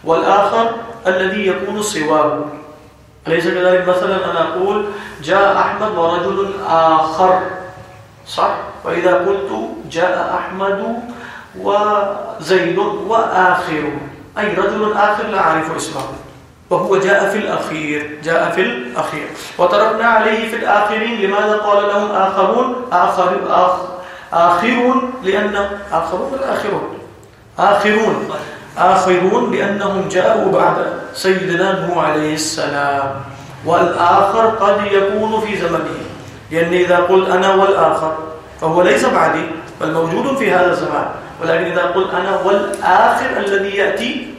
والآخر الذي يكون سواه أليس كذلك مثلا أنا أقول جاء أحمد ورجل آخر. صح؟ وإذا قلت جاء أحمد وزيد وآخر أي رجل آخر لا أعرف اسمه. وهو جاء في الأخير، جاء في الأخير. وتركنا عليه في الآخرين، لماذا قال لهم آخرون؟ آخر، آخ، آخرون لأن، آخرون الآخرون آخرون؟ آخرون. لأنهم جاءوا بعد سيدنا نوح عليه السلام. والآخر قد يكون في زمنه. لأن إذا قلت أنا والآخر، فهو ليس بعدي، بل موجود في هذا الزمان. ولكن إذا قلت أنا والآخر الذي يأتي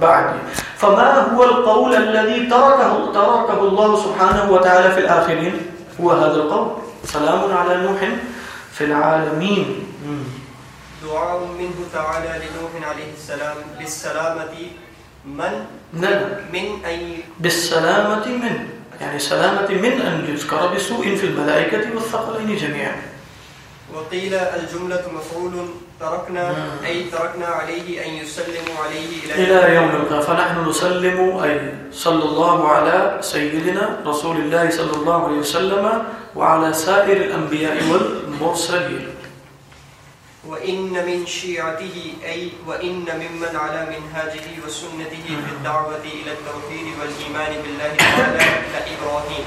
بعدي. فما هو القول الذي تركه, تركه الله سبحانه وتعالى في الآخرين. هو هذا القول. سلام على نوح في العالمين. دعاء منه تعالى لنوح عليه السلام. بالسلامة من. من أي؟ بالسلامة من. يعني سلامة من أن يذكر بسوء في الملائكة والثقلين جميعا. وقيل الجملة مفعول تركنا أي تركنا عليه أن يسلموا عليه إلى إلى يوم القيامة. فنحن نسلم أي صلى الله على سيدنا رسول الله صلى الله عليه وسلم وعلى سائر الأنبياء والمرسلين. وإن من شيعته أي وإن ممن على منهاجه وسنته في الدعوة إلى التوحيد والإيمان بالله تعالى لإبراهيم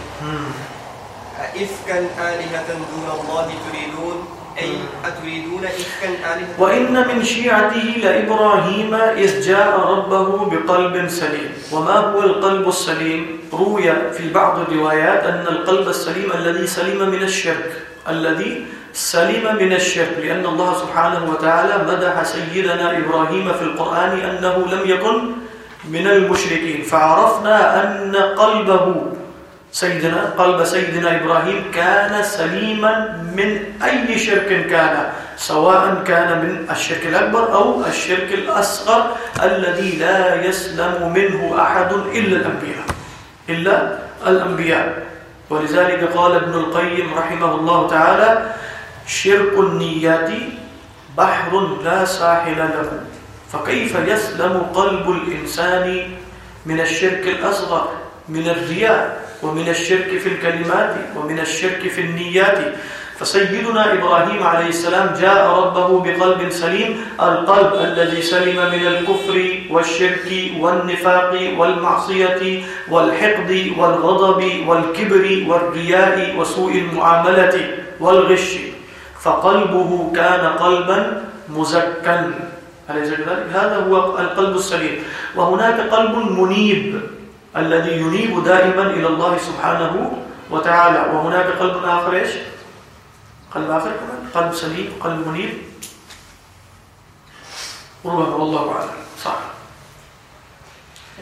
أئفكا آلهة دون الله تريدون؟ أي أتريدون إفكا آلهة وإن من شيعته لإبراهيم إذ جاء ربه بقلب سليم. وما هو القلب السليم؟ روي في بعض الروايات أن القلب السليم الذي سلم من الشرك، الذي سلم من الشرك، لأن الله سبحانه وتعالى مدح سيدنا إبراهيم في القرآن أنه لم يكن من المشركين. فعرفنا أن قلبه سيدنا قلب سيدنا إبراهيم كان سليما من أي شرك كان سواء كان من الشرك الأكبر أو الشرك الأصغر الذي لا يسلم منه أحد إلا الأنبياء إلا الأنبياء ولذلك قال ابن القيم رحمه الله تعالى شرك النيات بحر لا ساحل له فكيف يسلم قلب الإنسان من الشرك الأصغر من الرياء ومن الشرك في الكلمات ومن الشرك في النيات فسيدنا إبراهيم عليه السلام جاء ربه بقلب سليم القلب الذي سلم من الكفر والشرك والنفاق والمعصية والحقد والغضب والكبر والرياء وسوء المعاملة والغش فقلبه كان قلبا مزكا هذا هو القلب السليم وهناك قلب منيب الذي ينيب دائما إلى الله سبحانه وتعالى. وهناك قلب آخر إيش؟ قلب آخر كمان؟ قلب سليم قلب منيب. والله أعلم. صح.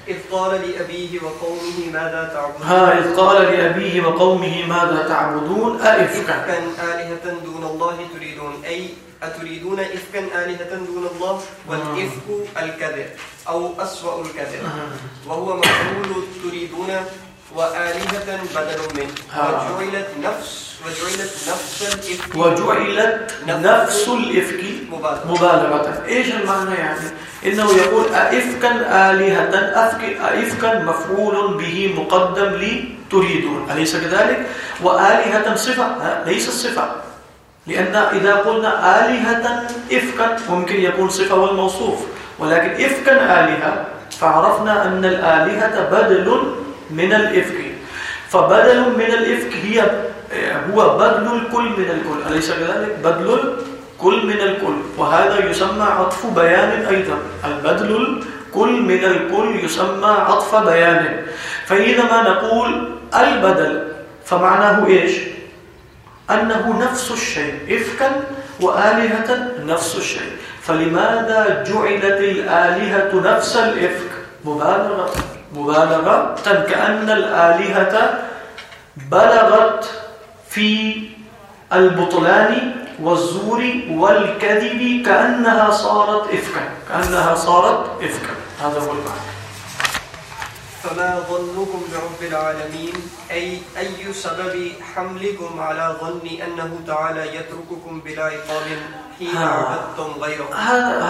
إذ قال لأبيه وقومه ماذا تعبدون؟ ها إذ قال لأبيه وقومه ماذا تعبدون؟ أئفكا. آلهة دون الله تريدون. أي أتريدون إفكا آلهة دون الله؟ والإفك الكذب. أو أسوأ الكذب. وهو مفعول تريدون وآلهة بدل منه. وجعلت نفس وجعلت نفس الإفك. وجعلت نفس الإفك مبالغة إيش المعنى يعني؟ إنه يقول أئفكا آلهة أفك أئفكا مفعول به مقدم لي تريدون. أليس كذلك؟ وآلهة صفة. ليس الصفة. لأن إذا قلنا آلهة إفكا ممكن يكون صفة والموصوف. ولكن إفكا آلهة فعرفنا أن الآلهة بدل من الإفك فبدل من الإفك هي هو بدل الكل من الكل أليس كذلك؟ بدل الكل من الكل وهذا يسمى عطف بيان أيضا. البدل الكل من الكل يسمى عطف بيان فإذا ما نقول البدل، فمعناه إيش؟ أنه نفس الشيء. إفكا وآلهة نفس الشيء. فلماذا جعلت الآلهة نفس الإفك؟ مبالغة مبالغة. كأن الآلهة بلغت في البطلان والزور والكذب كأنها صارت إفكا، كأنها صارت إفكا. هذا هو المعنى. فما ظنكم برب العالمين؟ أي أي سبب حملكم على ظن أنه تعالى يترككم بلا عقاب حين عبدتم غيره؟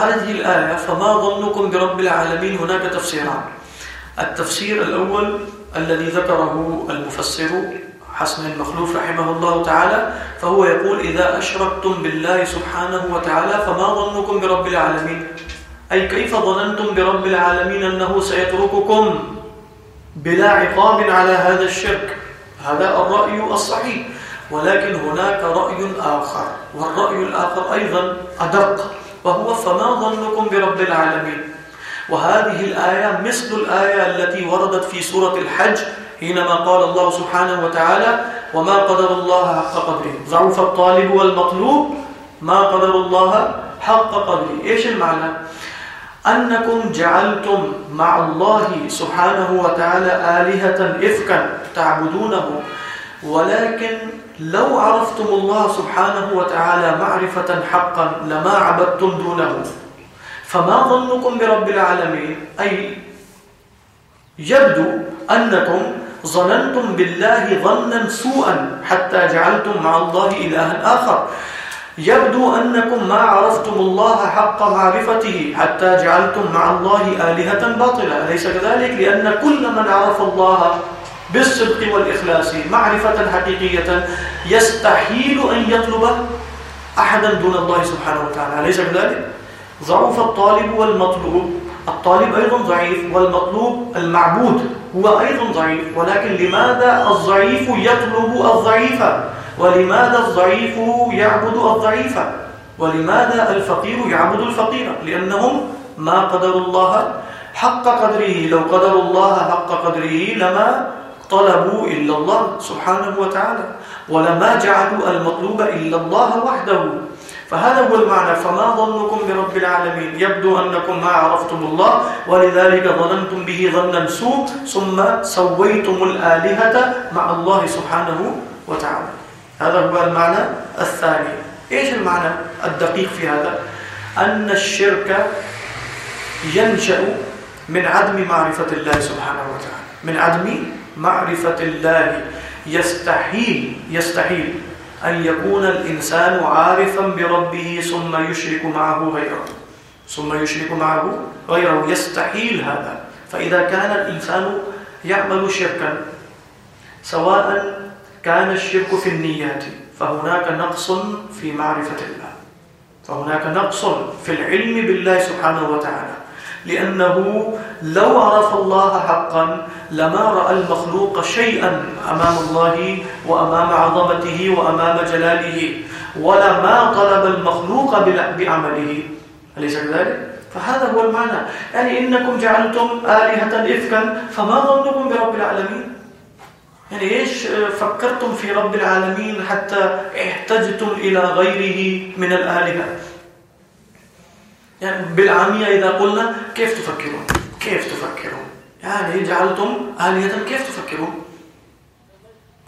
هذه الآية فما ظنكم برب العالمين؟ هناك تفسيران. التفسير الأول الذي ذكره المفسر حسن المخلوف رحمه الله تعالى فهو يقول إذا أشركتم بالله سبحانه وتعالى فما ظنكم برب العالمين؟ أي كيف ظننتم برب العالمين أنه سيترككم؟ بلا عقاب على هذا الشرك. هذا الرأي الصحيح. ولكن هناك رأي آخر. والرأي الآخر أيضا أدق. وهو فما ظنكم برب العالمين. وهذه الآية مثل الآية التي وردت في سورة الحج حينما قال الله سبحانه وتعالى وما قدر الله حق قدره. ضعف الطالب والمطلوب ما قدر الله حق قدره. إيش المعنى؟ أنكم جعلتم مع الله سبحانه وتعالى آلهة إفكا تعبدونه، ولكن لو عرفتم الله سبحانه وتعالى معرفة حقا لما عبدتم دونه. فما ظنكم برب العالمين؟ أي يبدو أنكم ظننتم بالله ظنا سوءا حتى جعلتم مع الله إلها آخر. يبدو أنكم ما عرفتم الله حق معرفته حتى جعلتم مع الله آلهة باطلة. أليس كذلك؟ لأن كل من عرف الله بالصدق والإخلاص معرفة حقيقية يستحيل أن يطلب أحدا دون الله سبحانه وتعالى. أليس كذلك؟ ضعف الطالب والمطلوب. الطالب أيضا ضعيف والمطلوب المعبود. هو أيضا ضعيف، ولكن لماذا الضعيف يطلب الضعيف؟ ولماذا الضعيف يعبد الضعيف؟ ولماذا الفقير يعبد الفقير؟ لأنهم ما قدر الله حق قدره، لو قدر الله حق قدره لما طلبوا إلا الله سبحانه وتعالى، ولما جعلوا المطلوب إلا الله وحده. فهذا هو المعنى. فما ظنكم برب العالمين؟ يبدو أنكم ما عرفتم الله، ولذلك ظننتم به ظنا سوء، ثم سويتم الآلهة مع الله سبحانه وتعالى. هذا هو المعنى الثاني. إيش المعنى الدقيق في هذا؟ أن الشرك ينشأ من عدم معرفة الله سبحانه وتعالى. من عدم معرفة الله. يستحيل يستحيل أن يكون الإنسان عارفا بربه ثم يشرك معه غيره. ثم يشرك معه غيره. يستحيل هذا. فإذا كان الإنسان يعمل شركا سواء كان الشرك في النيات، فهناك نقص في معرفة الله. فهناك نقص في العلم بالله سبحانه وتعالى. لأنه لو عرف الله حقا لما رأى المخلوق شيئا أمام الله وأمام عظمته وأمام جلاله ولما طلب المخلوق بعمله. أليس كذلك؟ فهذا هو المعنى. يعني إنكم جعلتم آلهة إفكا، فما ظنكم برب العالمين؟ یعنی يعني إيش فكرتم في رب العالمين حتى احتجتم إلى غيره من الآلهة يعني یعنی بالعامية إذا قلنا كيف تفكرون كيف تفكرون يعني یعنی جعلتم آلهة كيف تفكرون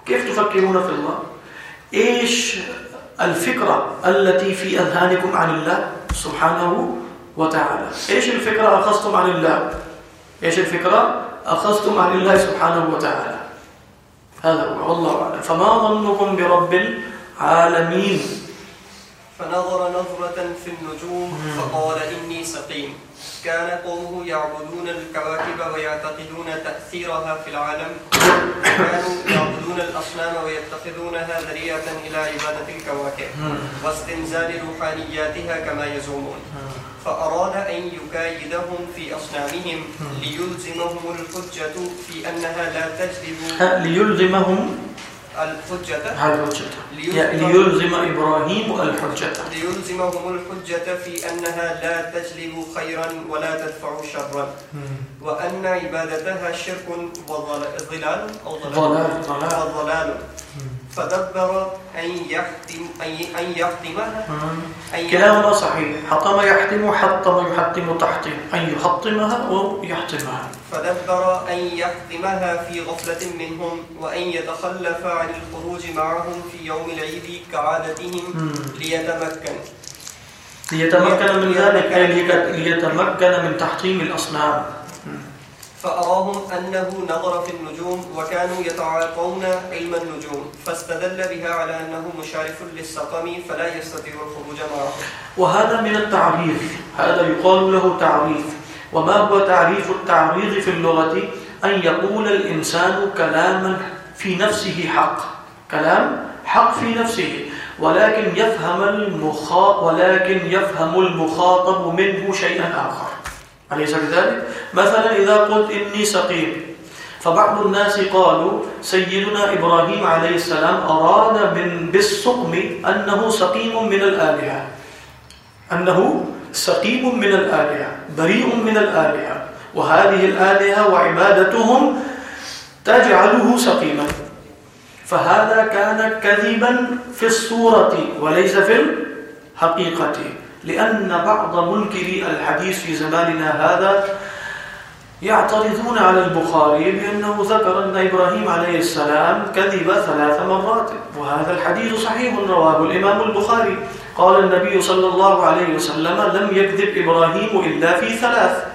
كيف تفكرون في الله إيش الفكرة التي في أذهانكم عن الله سبحانه وتعالى إيش الفكرة أخذتم عن الله إيش الفكرة أخذتم عن الله سبحانه وتعالى هذا هو والله أعلم. فما ظنكم برب العالمين؟ فنظر نظرة في النجوم، فقال إني سقيم. كان قومه يعبدون الكواكب ويعتقدون تأثيرها في العالم. كانوا يعبدون الأصنام ويتخذونها ذريعة إلى عبادة الكواكب. واستنزال روحانياتها كما يزعمون. فأراد أن يكايدهم في أصنامهم ليلزمهم الحجة في أنها لا تجلب ليلزمهم الحجة. الحجة. ليلزم إبراهيم الحجة. ليلزمهم الحجة في أنها لا تجلب خيرا ولا تدفع شرا. وأن عبادتها شرك وضلال أو ضلال ضلال وضلال فدبر أن يحتم أن يحتمها كلاهما صحيح. حطم يحتم حطم يحتم تحتم. أن يحطمها أو يحطمها فدبر أن يحتمها في غفلة منهم وأن يتخلف عن الخروج معهم في يوم العيد كعادتهم ليتمكن. ليتمكن من ذلك ليتمكن من تحطيم الأصنام. فأراهم أنه نظر في النجوم وكانوا يتعاطون علم النجوم، فاستدل بها على أنه مشارف للسقم فلا يستطيع الخروج معه. وهذا من التعريف، هذا يقال له تعريف. وما هو تعريف التعريض في اللغة؟ أن يقول الإنسان كلاما في نفسه حق. كلام حق في نفسه. ولكن يفهم المخاطب ولكن يفهم المخاطب منه شيئا آخر. أليس كذلك؟ مثلا إذا قلت إني سقيم فبعض الناس قالوا سيدنا إبراهيم عليه السلام أراد من بالسقم أنه سقيم من الآلهة أنه سقيم من الآلهة بريء من الآلهة وهذه الآلهة وعبادتهم تجعله سقيما فهذا كان كذبا في الصورة وليس في الحقيقة۔ لأن بعض منكري الحديث في زماننا هذا يعترضون على البخاري بأنه ذكر أن إبراهيم عليه السلام كذب ثلاث مرات، وهذا الحديث صحيح رواه الإمام البخاري. قال النبي صلى الله عليه وسلم لم يكذب إبراهيم إلا في ثلاث،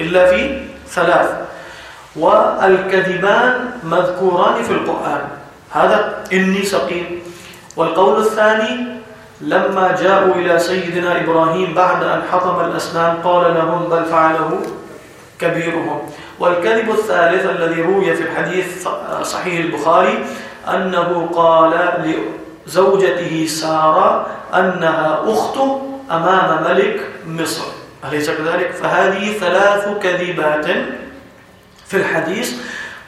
إلا في ثلاث، والكذبان مذكوران في القرآن. هذا إني سقيم. والقول الثاني لما جاءوا إلى سيدنا إبراهيم بعد أن حطم الأسنان، قال لهم بل فعله كبيرهم. والكذب الثالث الذي روي في الحديث صحيح البخاري أنه قال لزوجته سارة أنها أخت أمام ملك مصر. أليس كذلك؟ فهذه ثلاث كذبات في الحديث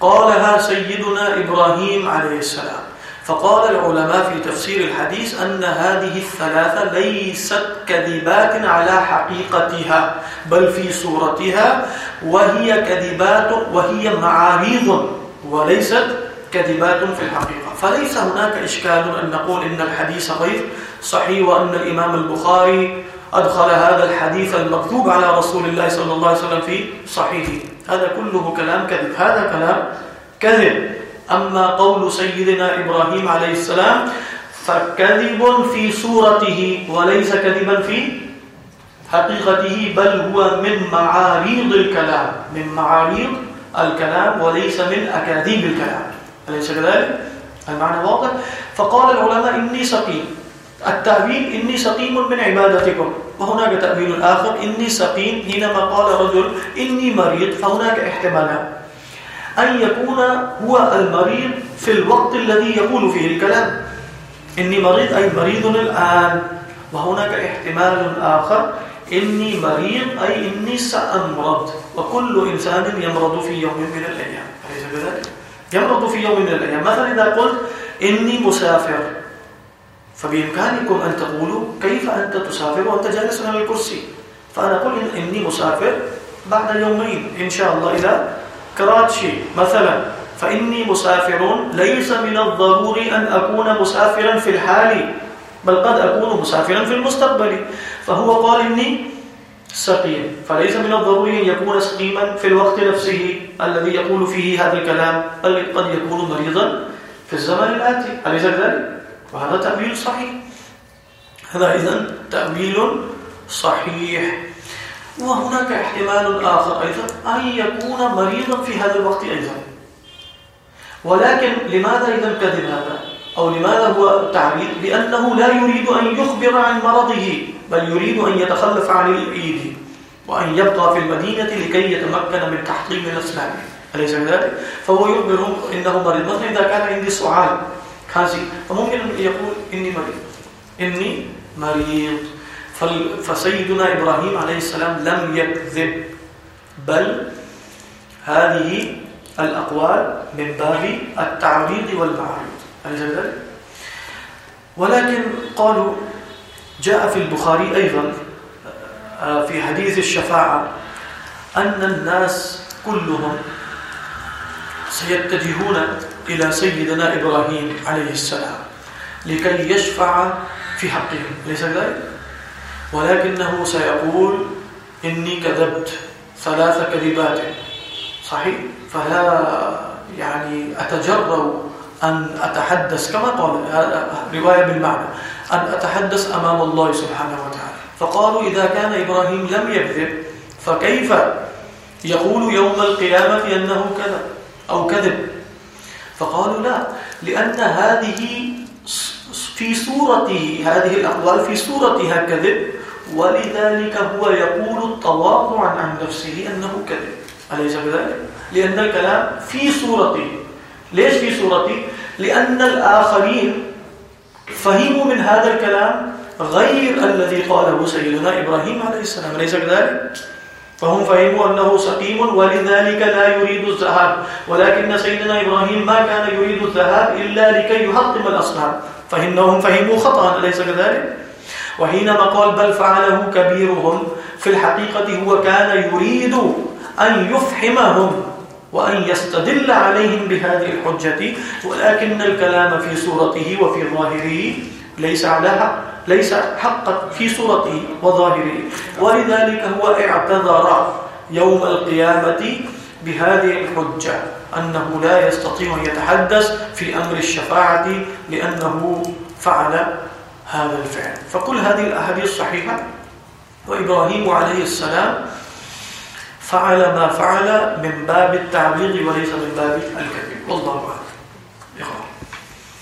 قالها سيدنا إبراهيم عليه السلام. فقال العلماء في تفسير الحديث أن هذه الثلاثة ليست كذبات على حقيقتها، بل في صورتها وهي كذبات، وهي معاريض وليست كذبات في الحقيقة. فليس هناك إشكال أن نقول إن الحديث غير صحيح وأن الإمام البخاري أدخل هذا الحديث المكتوب على رسول الله صلى الله عليه وسلم في صحيحه. هذا كله كلام كذب، هذا كلام كذب. أما قول سيدنا إبراهيم عليه السلام، فكذب في صورته وليس كذبا في حقيقته، بل هو من معاريض الكلام، من معاريض الكلام وليس من أكاذيب الكلام. أليس كذلك؟ المعنى واضح؟ فقال العلماء، إني سقيم. التأويل، إني سقيم من عبادتكم. وهناك تأويل آخر، إني سقيم، حينما قال رجل، إني مريض، فهناك احتمالات أن يكون هو المريض في الوقت الذي يقول فيه الكلام. إني مريض، أي مريض الآن. وهناك احتمال آخر. إني مريض، أي إني سأمرض. وكل إنسان يمرض في يوم من الأيام. أليس كذلك؟ يمرض في يوم من الأيام. مثلا إذا قلت إني مسافر، فبإمكانكم أن تقولوا كيف أنت تسافر وأنت جالس على الكرسي؟ فأنا أقول إني مسافر بعد يومين، إن شاء الله إلى كراتشي مثلا، فإني مسافر ليس من الضروري أن أكون مسافرا في الحال، بل قد أكون مسافرا في المستقبل. فهو قال إني سقيم. فليس من الضروري أن يكون سقيما في الوقت نفسه الذي يقول فيه هذا الكلام، بل قد يكون مريضا في الزمن الآتي. أليس ذلك؟ وهذا تأويل صحيح. هذا إذن تأويل صحيح. وهناك احتمال آخر أيضا، أن يكون مريضا في هذا الوقت أيضا. ولكن لماذا إذا كذب هذا أو لماذا هو تعريض لأنه لا يريد أن يخبر عن مرضه، بل يريد أن يتخلف عن الإيد وأن يبقى في المدينة لكي يتمكن من تحطيم الأسلام أليس كذلك؟ فهو يخبرهم إنه مريض. مثلا إذا كان عندي سؤال خاصي فممكن أن يقول إني مريض. إني مريض. فسيدنا إبراهيم عليه السلام لم يكذب بل هذه الأقوال من باب التعريض والمعارض أليس ذلك؟ ولكن قالوا جاء في البخاري أيضا في حديث الشفاعة أن الناس كلهم سيتجهون إلى سيدنا إبراهيم عليه السلام لكي يشفع في حقهم ليس ذلك؟ ولكنه سيقول إني كذبت ثلاث كذبات. صحيح؟ فلا يعني أتجرأ أن أتحدث كما قال، رواية بالمعنى، أن أتحدث أمام الله سبحانه وتعالى. فقالوا إذا كان إبراهيم لم يكذب، فكيف يقول يوم القيامة أنه كذب أو كذب؟ فقالوا لا، لأن هذه في صورته، هذه الأقوال في صورتها كذب ولذلك هو يقول التواضع عن نفسه أنه كذب أليس كذلك؟ لأن الكلام في صورته ليش في صورته؟ لأن الآخرين فهموا من هذا الكلام غير الذي قاله سيدنا إبراهيم عليه السلام ليس كذلك؟ فهم فهموا أنه سقيم ولذلك لا يريد الذهاب ولكن سيدنا إبراهيم ما كان يريد الذهاب إلا لكي يحطم الأصنام فإنهم فهموا خطأ أليس كذلك؟ وحينما قال بل فعله كبيرهم، في الحقيقة هو كان يريد أن يفهمهم وأن يستدل عليهم بهذه الحجة، ولكن الكلام في صورته وفي ظاهره ليس على حق، ليس حقا في صورته وظاهره. ولذلك هو اعتذر يوم القيامة بهذه الحجة، أنه لا يستطيع أن يتحدث في أمر الشفاعة، لأنه فعل هذا الفعل. فكل هذه الأحاديث صحيحة وإبراهيم عليه السلام فعل ما فعل من باب التعبير وليس من باب الكذب. والله أعلم.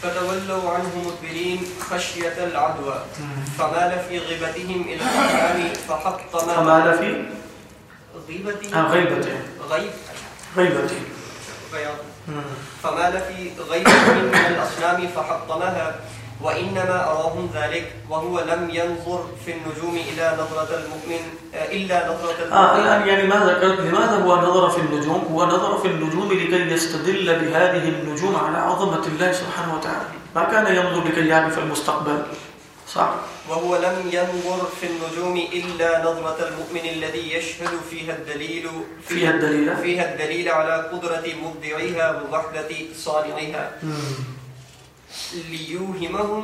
فتولوا عنه مدبرين خشية العدوى. فمال في غيبتهم إلى الأحلام فحطم فمال في غيبتهم. غيبتهم. غيب. غيبتهم. فمال في غيبتهم من الأصنام فحطمها. وإنما أراهم ذلك وهو لم ينظر في النجوم إلى نظرة المؤمن إلا نظرة المؤمن. آه الآن يعني ما ذكرت لماذا هو نظر في النجوم؟ هو نظر في النجوم لكي يستدل بهذه النجوم على عظمة الله سبحانه وتعالى. ما كان ينظر لكي يعرف المستقبل؟ صح. وهو لم ينظر في النجوم إلا نظرة المؤمن الذي يشهد فيها الدليل فيها الدليل. فيها الدليل على قدرة مبدعيها ووحدة صانعها ليوهمهم.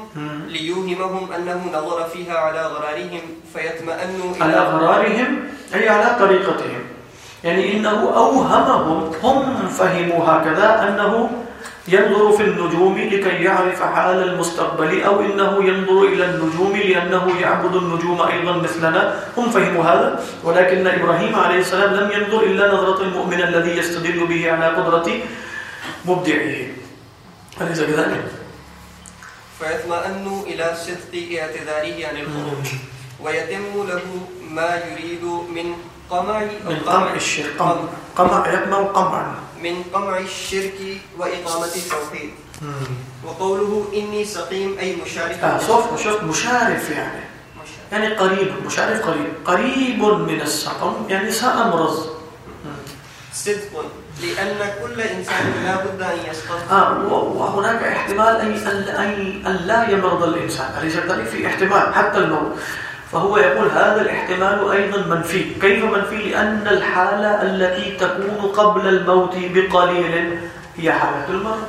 ليوهمهم أنه نظر فيها على غرارهم فيطمئنوا على أغرارهم أي على طريقتهم يعني إنه أوهمهم هم فهموا هكذا أنه ينظر في النجوم لكي يعرف حال المستقبل أو إنه ينظر إلى النجوم لأنه يعبد النجوم أيضا مثلنا هم فهموا هذا ولكن إبراهيم عليه السلام لم ينظر إلا نظرة المؤمن الذي يستدل به على قدرة مبدعه أليس كذلك؟ فيطمئن إلى صدق اعتذاره عن الخروج ويتم له ما يريد من قمع من قمع الشرك قمع قمع يطمع قمعا. من قمع الشرك وإقامة التوحيد. وقوله إني سقيم أي مشارك آه صف شوف مشارف يعني. مشارك. يعني قريب مشارف قريب. قريب من السقم يعني سأمرض. صدق. لأن كل إنسان لا بد أن يسقط آه وهناك احتمال أن أن لا يمرض الإنسان. أليس كذلك في احتمال، حتى الموت فهو يقول هذا الاحتمال أيضا منفي. كيف منفي؟ لأن الحالة التي تكون قبل الموت بقليل هي حالة المرض.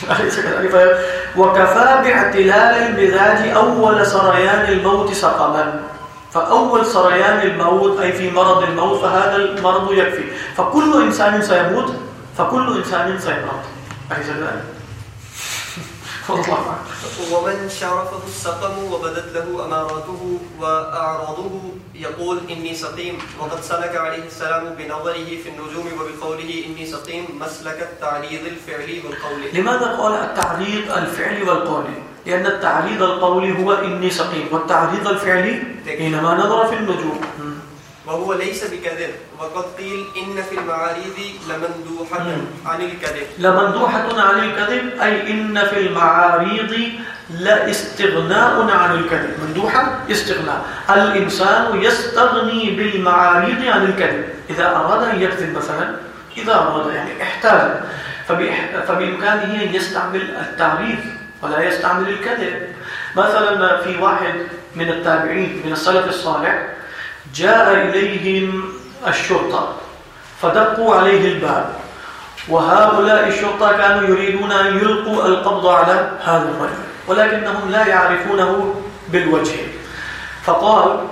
وكفى باعتلال المزاج أول سريان الموت سقما فأول سريان الموت أي في مرض الموت فهذا المرض يكفي. فكل إنسان سيموت فكل إنسان سيمرض أليس كذلك؟ ومن شرفه السقم وبدت له أماراته وأعراضه يقول إني سقيم. وقد سلك عليه السلام بنظره في النجوم وبقوله إني سقيم مسلك التعريض الفعلي والقولي لماذا قال التعريض الفعلي والقولي؟ لأن التعريض القولي هو إني سقيم والتعريض الفعلي حينما نظر في النجوم. وهو ليس بكذب وقد قيل إن في المعاريض لمندوحة. عن الكذب. لمندوحة عن الكذب أي إن في المعاريض لا استغناء عن الكذب. مندوحة استغناء. الإنسان يستغني بالمعاريض عن الكذب. إذا أراد أن يكذب مثلا إذا أراد يعني احتاج. فبإمكانه أن يستعمل التعريف ولا يستعمل الكذب. مثلا في واحد من التابعين من السلف الصالح جاء إليهم الشرطة فدقوا عليه الباب. وهؤلاء الشرطة كانوا يريدون أن يلقوا القبض على هذا الرجل، ولكنهم لا يعرفونه بالوجه. فقال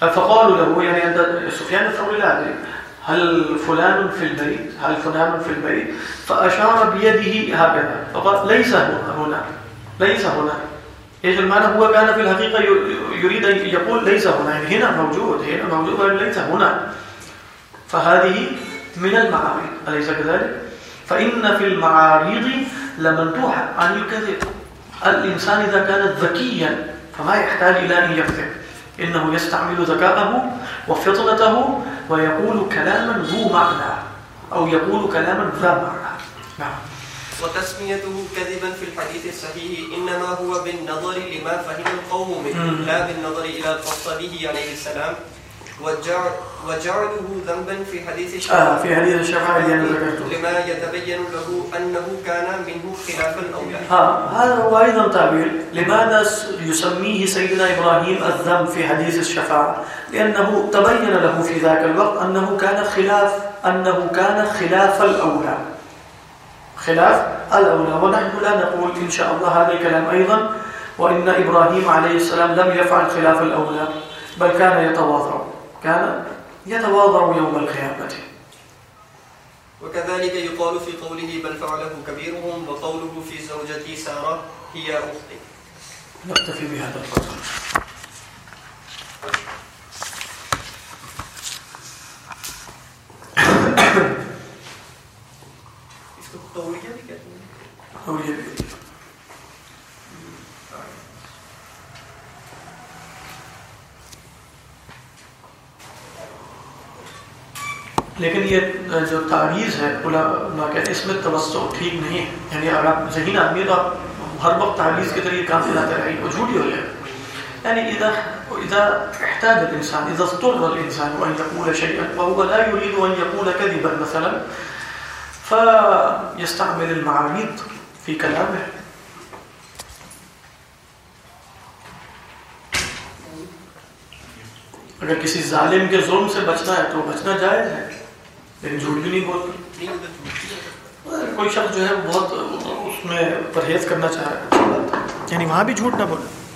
فقالوا له، يعني عند سفيان الثوري لا أدري هل فلان في البيت؟ هل فلان في البيت؟ فأشار بيده هكذا. فقال، ليس هنا ليس هنا. ايش المعنى؟ هو كان في الحقيقة يريد أن يقول ليس هنا. يعني هنا موجود هنا موجود ولكن ليس هنا. فهذه من المعارض. أليس كذلك؟ فإن في المعارض لمندوحة عن الكذب الإنسان إذا كان ذكيا، فما يحتاج إلى أن يكذب. إنه يستعمل ذكاءه وفطنته ويقول كلاما ذو معنى أو يقول كلاما ذا معنى. نعم. وتسميته كذبا في الحديث الصحيح إنما هو بالنظر لما فهم القوم منه. لا بالنظر إلى قصده عليه السلام. وجعله ذنبا في حديث آه الشفاعة في حديث الشفاعة اللي أنا ذكرته. لما يتبين له أنه كان منه خلاف الأولى. ها هذا هو أيضا تعبير. لماذا يسميه سيدنا إبراهيم الذنب في حديث الشفاعة؟ لأنه تبين له في ذاك الوقت أنه كان خلاف أنه كان خلاف الأولى. خلاف الأولى. ونحن لا نقول إن شاء الله هذا الكلام أيضا وإن إبراهيم عليه السلام لم يفعل خلاف الأولى بل كان يتواضع. كان يتواضع يوم القيامة. وكذلك يقال في قوله بل فعله كبيرهم وقوله في زوجتي سارة هي أختي. نكتفي بهذا القدر. اس کو لیکن یہ جو تعویذ ہے علماء کہتے ہیں، اس میں توسع ٹھیک نہیں ہے۔ یعنی اگر آپ ذہین آدمی ہے تو آپ ہر وقت تعویذ کے ذریعے کام چلاتے رہیں وہ جھوٹی ہو جائے۔ يعني إذا إذا احتاج الإنسان إذا اضطر الإنسان أن يقول شيئا وهو لا يريد أن يقول كذبا مثلا فيستعمل المعاريض في كلامه۔ اگر کسی ظالم کے ظلم سے بچنا ہے تو بچنا جائز ہے۔ لیکن جھوٹ بھی نہیں بولتا۔ کوئی شخص جو ہے وہ بہت اس میں پرہیز کرنا چاہ رہا ہے۔ یعنی وہاں بھی جھوٹ نہ بولے۔